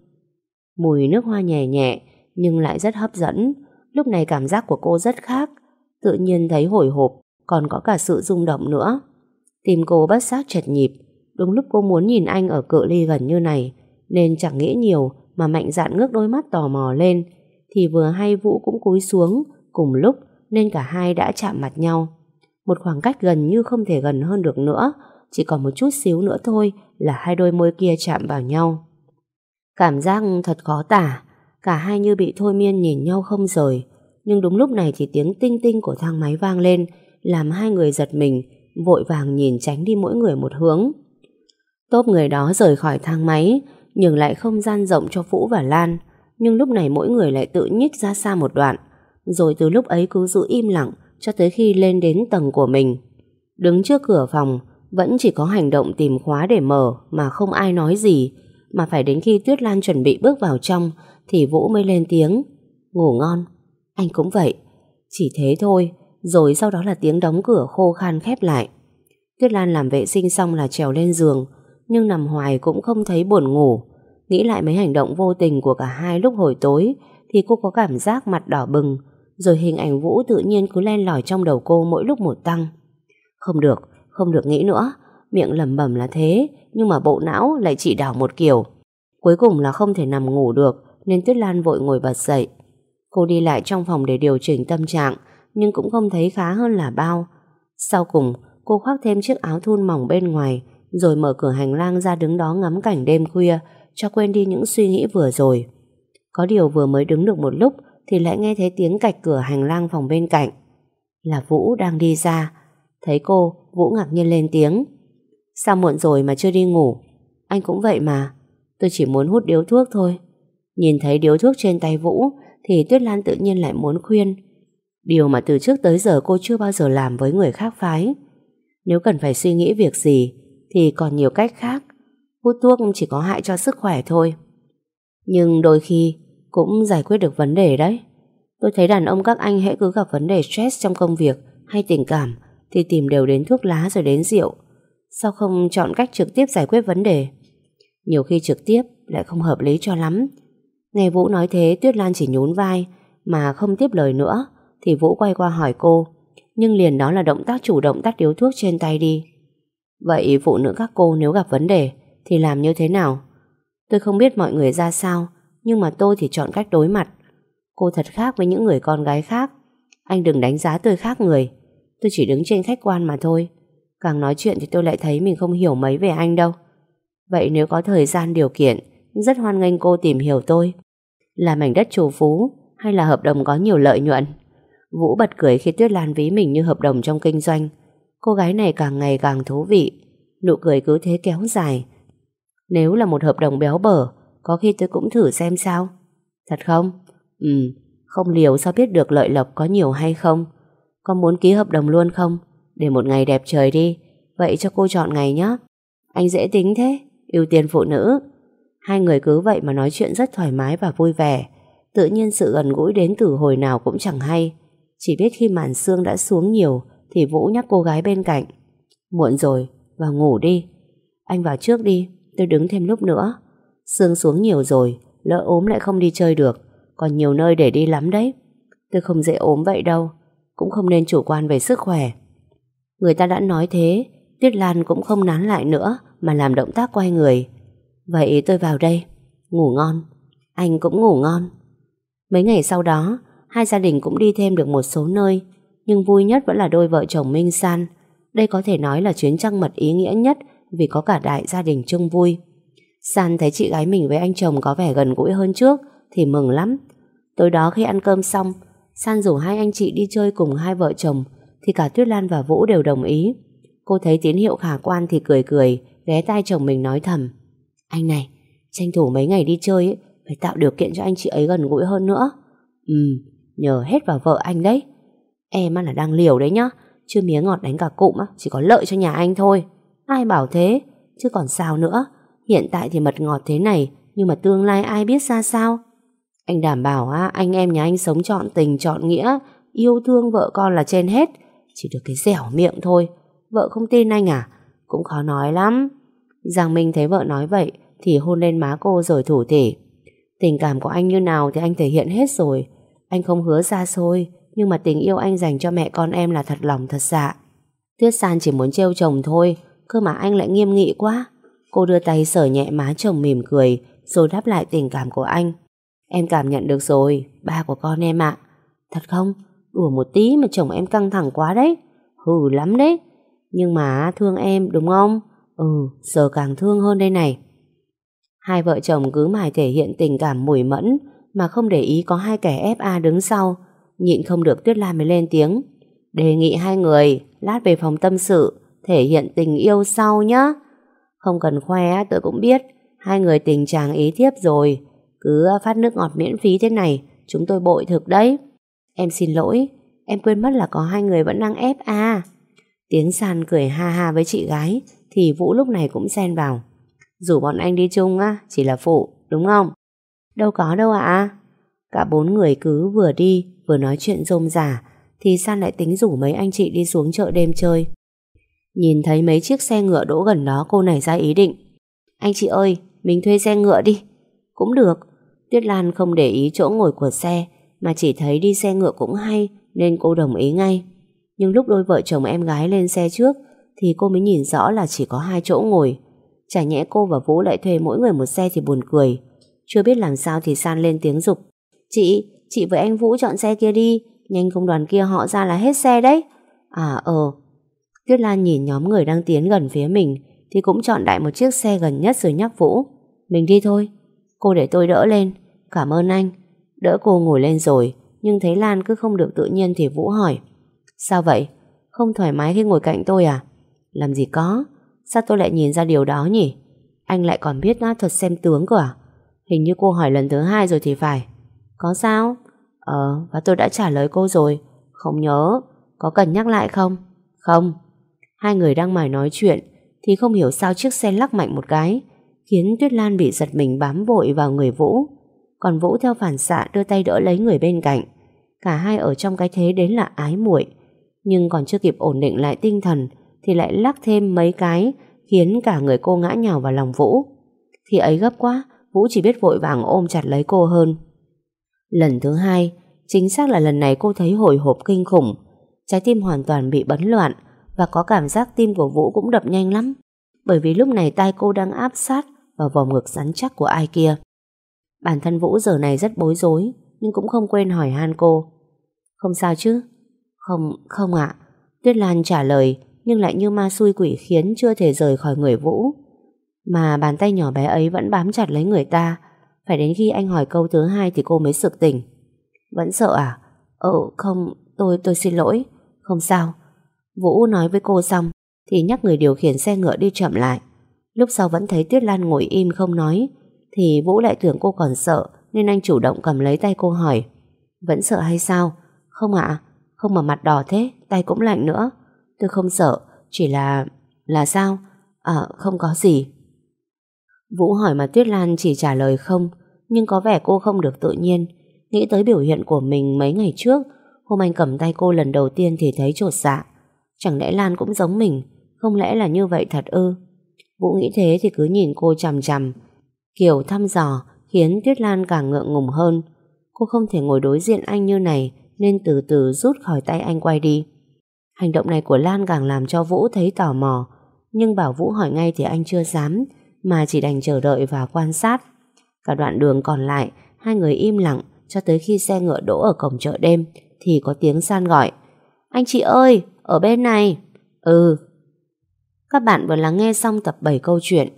Mùi nước hoa nhẹ nhẹ nhưng lại rất hấp dẫn. Lúc này cảm giác của cô rất khác. Tự nhiên thấy hồi hộp, còn có cả sự rung động nữa. Tim cô bất giác chật nhịp. Đúng lúc cô muốn nhìn anh ở cự ly gần như này, Nên chẳng nghĩ nhiều Mà mạnh dạn ngước đôi mắt tò mò lên. Thì vừa hay Vũ cũng cúi xuống, Cùng lúc nên cả hai đã chạm mặt nhau. Một khoảng cách gần như không thể gần hơn được nữa, Chỉ còn một chút xíu nữa thôi Là hai đôi môi kia chạm vào nhau. Cảm giác thật khó tả, Cả hai như bị thôi miên nhìn nhau không rời. Nhưng đúng lúc này thì tiếng tinh tinh của thang máy vang lên Làm hai người giật mình vội vàng nhìn tránh đi mỗi người một hướng. Tốp người đó rời khỏi thang máy, nhưng lại không gian rộng cho Vũ và Lan. Nhưng lúc này mỗi người lại tự nhích ra xa một đoạn, rồi từ lúc ấy cứ giữ im lặng cho tới khi lên đến tầng của mình. Đứng trước cửa phòng, vẫn chỉ có hành động tìm khóa để mở mà không ai nói gì, mà phải đến khi Tuyết Lan chuẩn bị bước vào trong thì Vũ mới lên tiếng. Ngủ ngon. Anh cũng vậy. Chỉ thế thôi, rồi sau đó là tiếng đóng cửa khô khan khép lại. Tuyết Lan làm vệ sinh xong là trèo lên giường, nhưng nằm hoài cũng không thấy buồn ngủ. Nghĩ lại mấy hành động vô tình của cả hai lúc hồi tối, thì cô có cảm giác mặt đỏ bừng, rồi hình ảnh Vũ tự nhiên cứ len lỏi trong đầu cô mỗi lúc một tăng. Không được, không được nghĩ nữa, miệng lẩm bẩm là thế, nhưng mà bộ não lại chỉ đảo một kiểu. Cuối cùng là không thể nằm ngủ được, nên Tuyết Lan vội ngồi bật dậy. Cô đi lại trong phòng để điều chỉnh tâm trạng, nhưng cũng không thấy khá hơn là bao. Sau cùng, cô khoác thêm chiếc áo thun mỏng bên ngoài, rồi mở cửa hành lang ra đứng đó ngắm cảnh đêm khuya, cho quên đi những suy nghĩ vừa rồi. Có điều vừa mới đứng được một lúc, thì lại nghe thấy tiếng cạch cửa hành lang phòng bên cạnh. Là Vũ đang đi ra. Thấy cô, Vũ ngạc nhiên lên tiếng. Sao muộn rồi mà chưa đi ngủ? Anh cũng vậy mà. Tôi chỉ muốn hút điếu thuốc thôi. Nhìn thấy điếu thuốc trên tay Vũ, thì Tuyết Lan tự nhiên lại muốn khuyên. Điều mà từ trước tới giờ cô chưa bao giờ làm với người khác phái. Nếu cần phải suy nghĩ việc gì, thì còn nhiều cách khác. Hút thuốc chỉ có hại cho sức khỏe thôi. Nhưng đôi khi cũng giải quyết được vấn đề đấy. Tôi thấy đàn ông các anh hãy cứ gặp vấn đề stress trong công việc hay tình cảm thì tìm đều đến thuốc lá rồi đến rượu. Sao không chọn cách trực tiếp giải quyết vấn đề? Nhiều khi trực tiếp lại không hợp lý cho lắm. Nghe Vũ nói thế, Tuyết Lan chỉ nhún vai, mà không tiếp lời nữa, thì Vũ quay qua hỏi cô. Nhưng liền đó là động tác chủ động tắt điếu thuốc trên tay đi. Vậy phụ nữ các cô nếu gặp vấn đề, Thì làm như thế nào? Tôi không biết mọi người ra sao, Nhưng mà tôi thì chọn cách đối mặt. Cô thật khác với những người con gái khác. Anh đừng đánh giá tôi khác người. Tôi chỉ đứng trên khách quan mà thôi. Càng nói chuyện thì tôi lại thấy mình không hiểu mấy về anh đâu. Vậy nếu có thời gian điều kiện, Rất hoan nghênh cô tìm hiểu tôi. Là mảnh đất chủ phú Hay là hợp đồng có nhiều lợi nhuận Vũ bật cười khi Tuyết Lan ví mình như hợp đồng trong kinh doanh. Cô gái này càng ngày càng thú vị. Nụ cười cứ thế kéo dài. Nếu là một hợp đồng béo bở, có khi tôi cũng thử xem sao. Thật không? Ừ, không liều sao biết được lợi lộc có nhiều hay không? Con muốn ký hợp đồng luôn không? Để một ngày đẹp trời đi, vậy cho cô chọn ngày nhé. Anh dễ tính thế, ưu tiên phụ nữ. Hai người cứ vậy mà nói chuyện rất thoải mái và vui vẻ. Tự nhiên sự gần gũi đến từ hồi nào cũng chẳng hay. Chỉ biết khi màn sương đã xuống nhiều thì Vũ nhắc cô gái bên cạnh. Muộn rồi, vào ngủ đi. Anh vào trước đi, tôi đứng thêm lúc nữa. Sương xuống nhiều rồi, lỡ ốm lại không đi chơi được. Còn nhiều nơi để đi lắm đấy. Tôi không dễ ốm vậy đâu, cũng không nên chủ quan về sức khỏe. Người ta đã nói thế, Tuyết Lan cũng không nán lại nữa mà làm động tác quay người. Vậy tôi vào đây, ngủ ngon. Anh cũng ngủ ngon. Mấy ngày sau đó, hai gia đình cũng đi thêm được một số nơi, nhưng vui nhất vẫn là đôi vợ chồng Minh San. Đây có thể nói là chuyến trăng mật ý nghĩa nhất vì có cả đại gia đình chung vui. San thấy chị gái mình với anh chồng có vẻ gần gũi hơn trước thì mừng lắm. Tối đó khi ăn cơm xong, San rủ hai anh chị đi chơi cùng hai vợ chồng thì cả Tuyết Lan và Vũ đều đồng ý. Cô thấy tín hiệu khả quan thì cười cười, ghé tai chồng mình nói thầm. Anh này, tranh thủ mấy ngày đi chơi ấy, phải tạo điều kiện cho anh chị ấy gần gũi hơn nữa. Ừ, nhờ hết vào vợ anh đấy. Em là đang liều đấy nhá, chưa mía ngọt đánh cả cụm á, chỉ có lợi cho nhà anh thôi. Ai bảo thế, chứ còn sao nữa. Hiện tại thì mật ngọt thế này, nhưng mà tương lai ai biết ra sao. Anh đảm bảo á, anh em nhà anh sống trọn tình, trọn nghĩa, yêu thương vợ con là trên hết. Chỉ được cái dẻo miệng thôi. Vợ không tin anh à? Cũng khó nói lắm. Giang Minh thấy vợ nói vậy thì hôn lên má cô rồi thủ thể. Tình cảm của anh như nào thì anh thể hiện hết rồi. Anh không hứa xa xôi, nhưng mà tình yêu anh dành cho mẹ con em là thật lòng thật dạ. Tuyết San chỉ muốn trêu chồng thôi, cơ mà anh lại nghiêm nghị quá. Cô đưa tay sờ nhẹ má chồng mỉm cười, rồi đáp lại tình cảm của anh. Em cảm nhận được rồi, ba của con em ạ. Thật không? Đùa một tí mà chồng em căng thẳng quá đấy. Hừ lắm đấy. Nhưng mà thương em đúng không? Ừ, giờ càng thương hơn đây này. Hai vợ chồng cứ mãi thể hiện tình cảm mùi mẫn mà không để ý có hai kẻ FA đứng sau. Nhịn không được Tuyết Lan mới lên tiếng. Đề nghị hai người lát về phòng tâm sự thể hiện tình yêu sau nhá. Không cần khoe tôi cũng biết hai người tình chàng ý thiếp rồi. Cứ phát nước ngọt miễn phí thế này chúng tôi bội thực đấy. Em xin lỗi, em quên mất là có hai người vẫn đang FA. Tiến San cười ha ha với chị gái thì Vũ lúc này cũng xen vào. Rủ bọn anh đi chung á, chỉ là phụ, đúng không? Đâu có đâu ạ. Cả bốn người cứ vừa đi vừa nói chuyện rôm rả thì San lại tính rủ mấy anh chị đi xuống chợ đêm chơi. Nhìn thấy mấy chiếc xe ngựa đỗ gần đó cô nảy ra ý định. Anh chị ơi, mình thuê xe ngựa đi. Cũng được. Tuyết Lan không để ý chỗ ngồi của xe mà chỉ thấy đi xe ngựa cũng hay nên cô đồng ý ngay. Nhưng lúc đôi vợ chồng em gái lên xe trước thì cô mới nhìn rõ là chỉ có hai chỗ ngồi. Chả nhẽ cô và Vũ lại thuê mỗi người một xe thì buồn cười. Chưa biết làm sao thì San lên tiếng dục. Chị, chị với anh Vũ chọn xe kia đi. Nhanh công đoàn kia họ ra là hết xe đấy. À ờ. Tuyết Lan nhìn nhóm người đang tiến gần phía mình thì cũng chọn đại một chiếc xe gần nhất rồi nhắc Vũ. Mình đi thôi. Cô để tôi đỡ lên. Cảm ơn anh. Đỡ cô ngồi lên rồi nhưng thấy Lan cứ không được tự nhiên thì Vũ hỏi. Sao vậy? Không thoải mái khi ngồi cạnh tôi à? Làm gì có? Sao tôi lại nhìn ra điều đó nhỉ? Anh lại còn biết á, thuật xem tướng cơ à? Hình như cô hỏi lần thứ hai rồi thì phải. Có sao? Ờ, và tôi đã trả lời cô rồi. Không nhớ. Có cần nhắc lại không? Không. Hai người đang mải nói chuyện thì không hiểu sao chiếc xe lắc mạnh một cái khiến Tuyết Lan bị giật mình bám vội vào người Vũ. Còn Vũ theo phản xạ đưa tay đỡ lấy người bên cạnh. Cả hai ở trong cái thế đến là ái muội nhưng còn chưa kịp ổn định lại tinh thần thì lại lắc thêm mấy cái khiến cả người cô ngã nhào vào lòng Vũ. Thì ấy gấp quá, Vũ chỉ biết vội vàng ôm chặt lấy cô hơn. Lần thứ hai, chính xác là lần này cô thấy hồi hộp kinh khủng. Trái tim hoàn toàn bị bấn loạn và có cảm giác tim của Vũ cũng đập nhanh lắm. Bởi vì lúc này tai cô đang áp sát vào vòng ngực rắn chắc của ai kia. Bản thân Vũ giờ này rất bối rối nhưng cũng không quên hỏi han cô. Không sao chứ? Không, không ạ. Tuyết Lan trả lời nhưng lại như ma xui quỷ khiến chưa thể rời khỏi người Vũ. Mà bàn tay nhỏ bé ấy vẫn bám chặt lấy người ta. Phải đến khi anh hỏi câu thứ hai thì cô mới sực tỉnh. Vẫn sợ à? Ờ, không, tôi tôi xin lỗi. Không sao. Vũ nói với cô xong thì nhắc người điều khiển xe ngựa đi chậm lại. Lúc sau vẫn thấy Tuyết Lan ngồi im không nói thì Vũ lại tưởng cô còn sợ nên anh chủ động cầm lấy tay cô hỏi Vẫn sợ hay sao? Không ạ, không mà mặt đỏ thế, tay cũng lạnh nữa. Tôi không sợ, chỉ là... Là sao? À, không có gì. Vũ hỏi mà Tuyết Lan chỉ trả lời không, nhưng có vẻ cô không được tự nhiên. Nghĩ tới biểu hiện của mình mấy ngày trước, hôm anh cầm tay cô lần đầu tiên thì thấy trột dạ. Chẳng lẽ Lan cũng giống mình, không lẽ là như vậy thật ư? Vũ nghĩ thế thì cứ nhìn cô chằm chằm. Kiểu thăm dò khiến Tuyết Lan càng ngượng ngùng hơn. Cô không thể ngồi đối diện anh như này nên từ từ rút khỏi tay anh quay đi. Hành động này của Lan càng làm cho Vũ thấy tò mò, nhưng bảo Vũ hỏi ngay thì anh chưa dám, mà chỉ đành chờ đợi và quan sát. Cả đoạn đường còn lại, hai người im lặng cho tới khi xe ngựa đỗ ở cổng chợ đêm thì có tiếng san gọi. Anh chị ơi, ở bên này. Ừ. Các bạn vừa lắng nghe xong tập 7 câu chuyện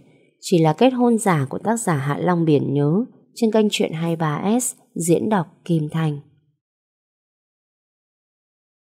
chỉ là kết hôn giả của tác giả Hạ Long Biển Nhớ trên kênh truyện 23S diễn đọc Kim Thành.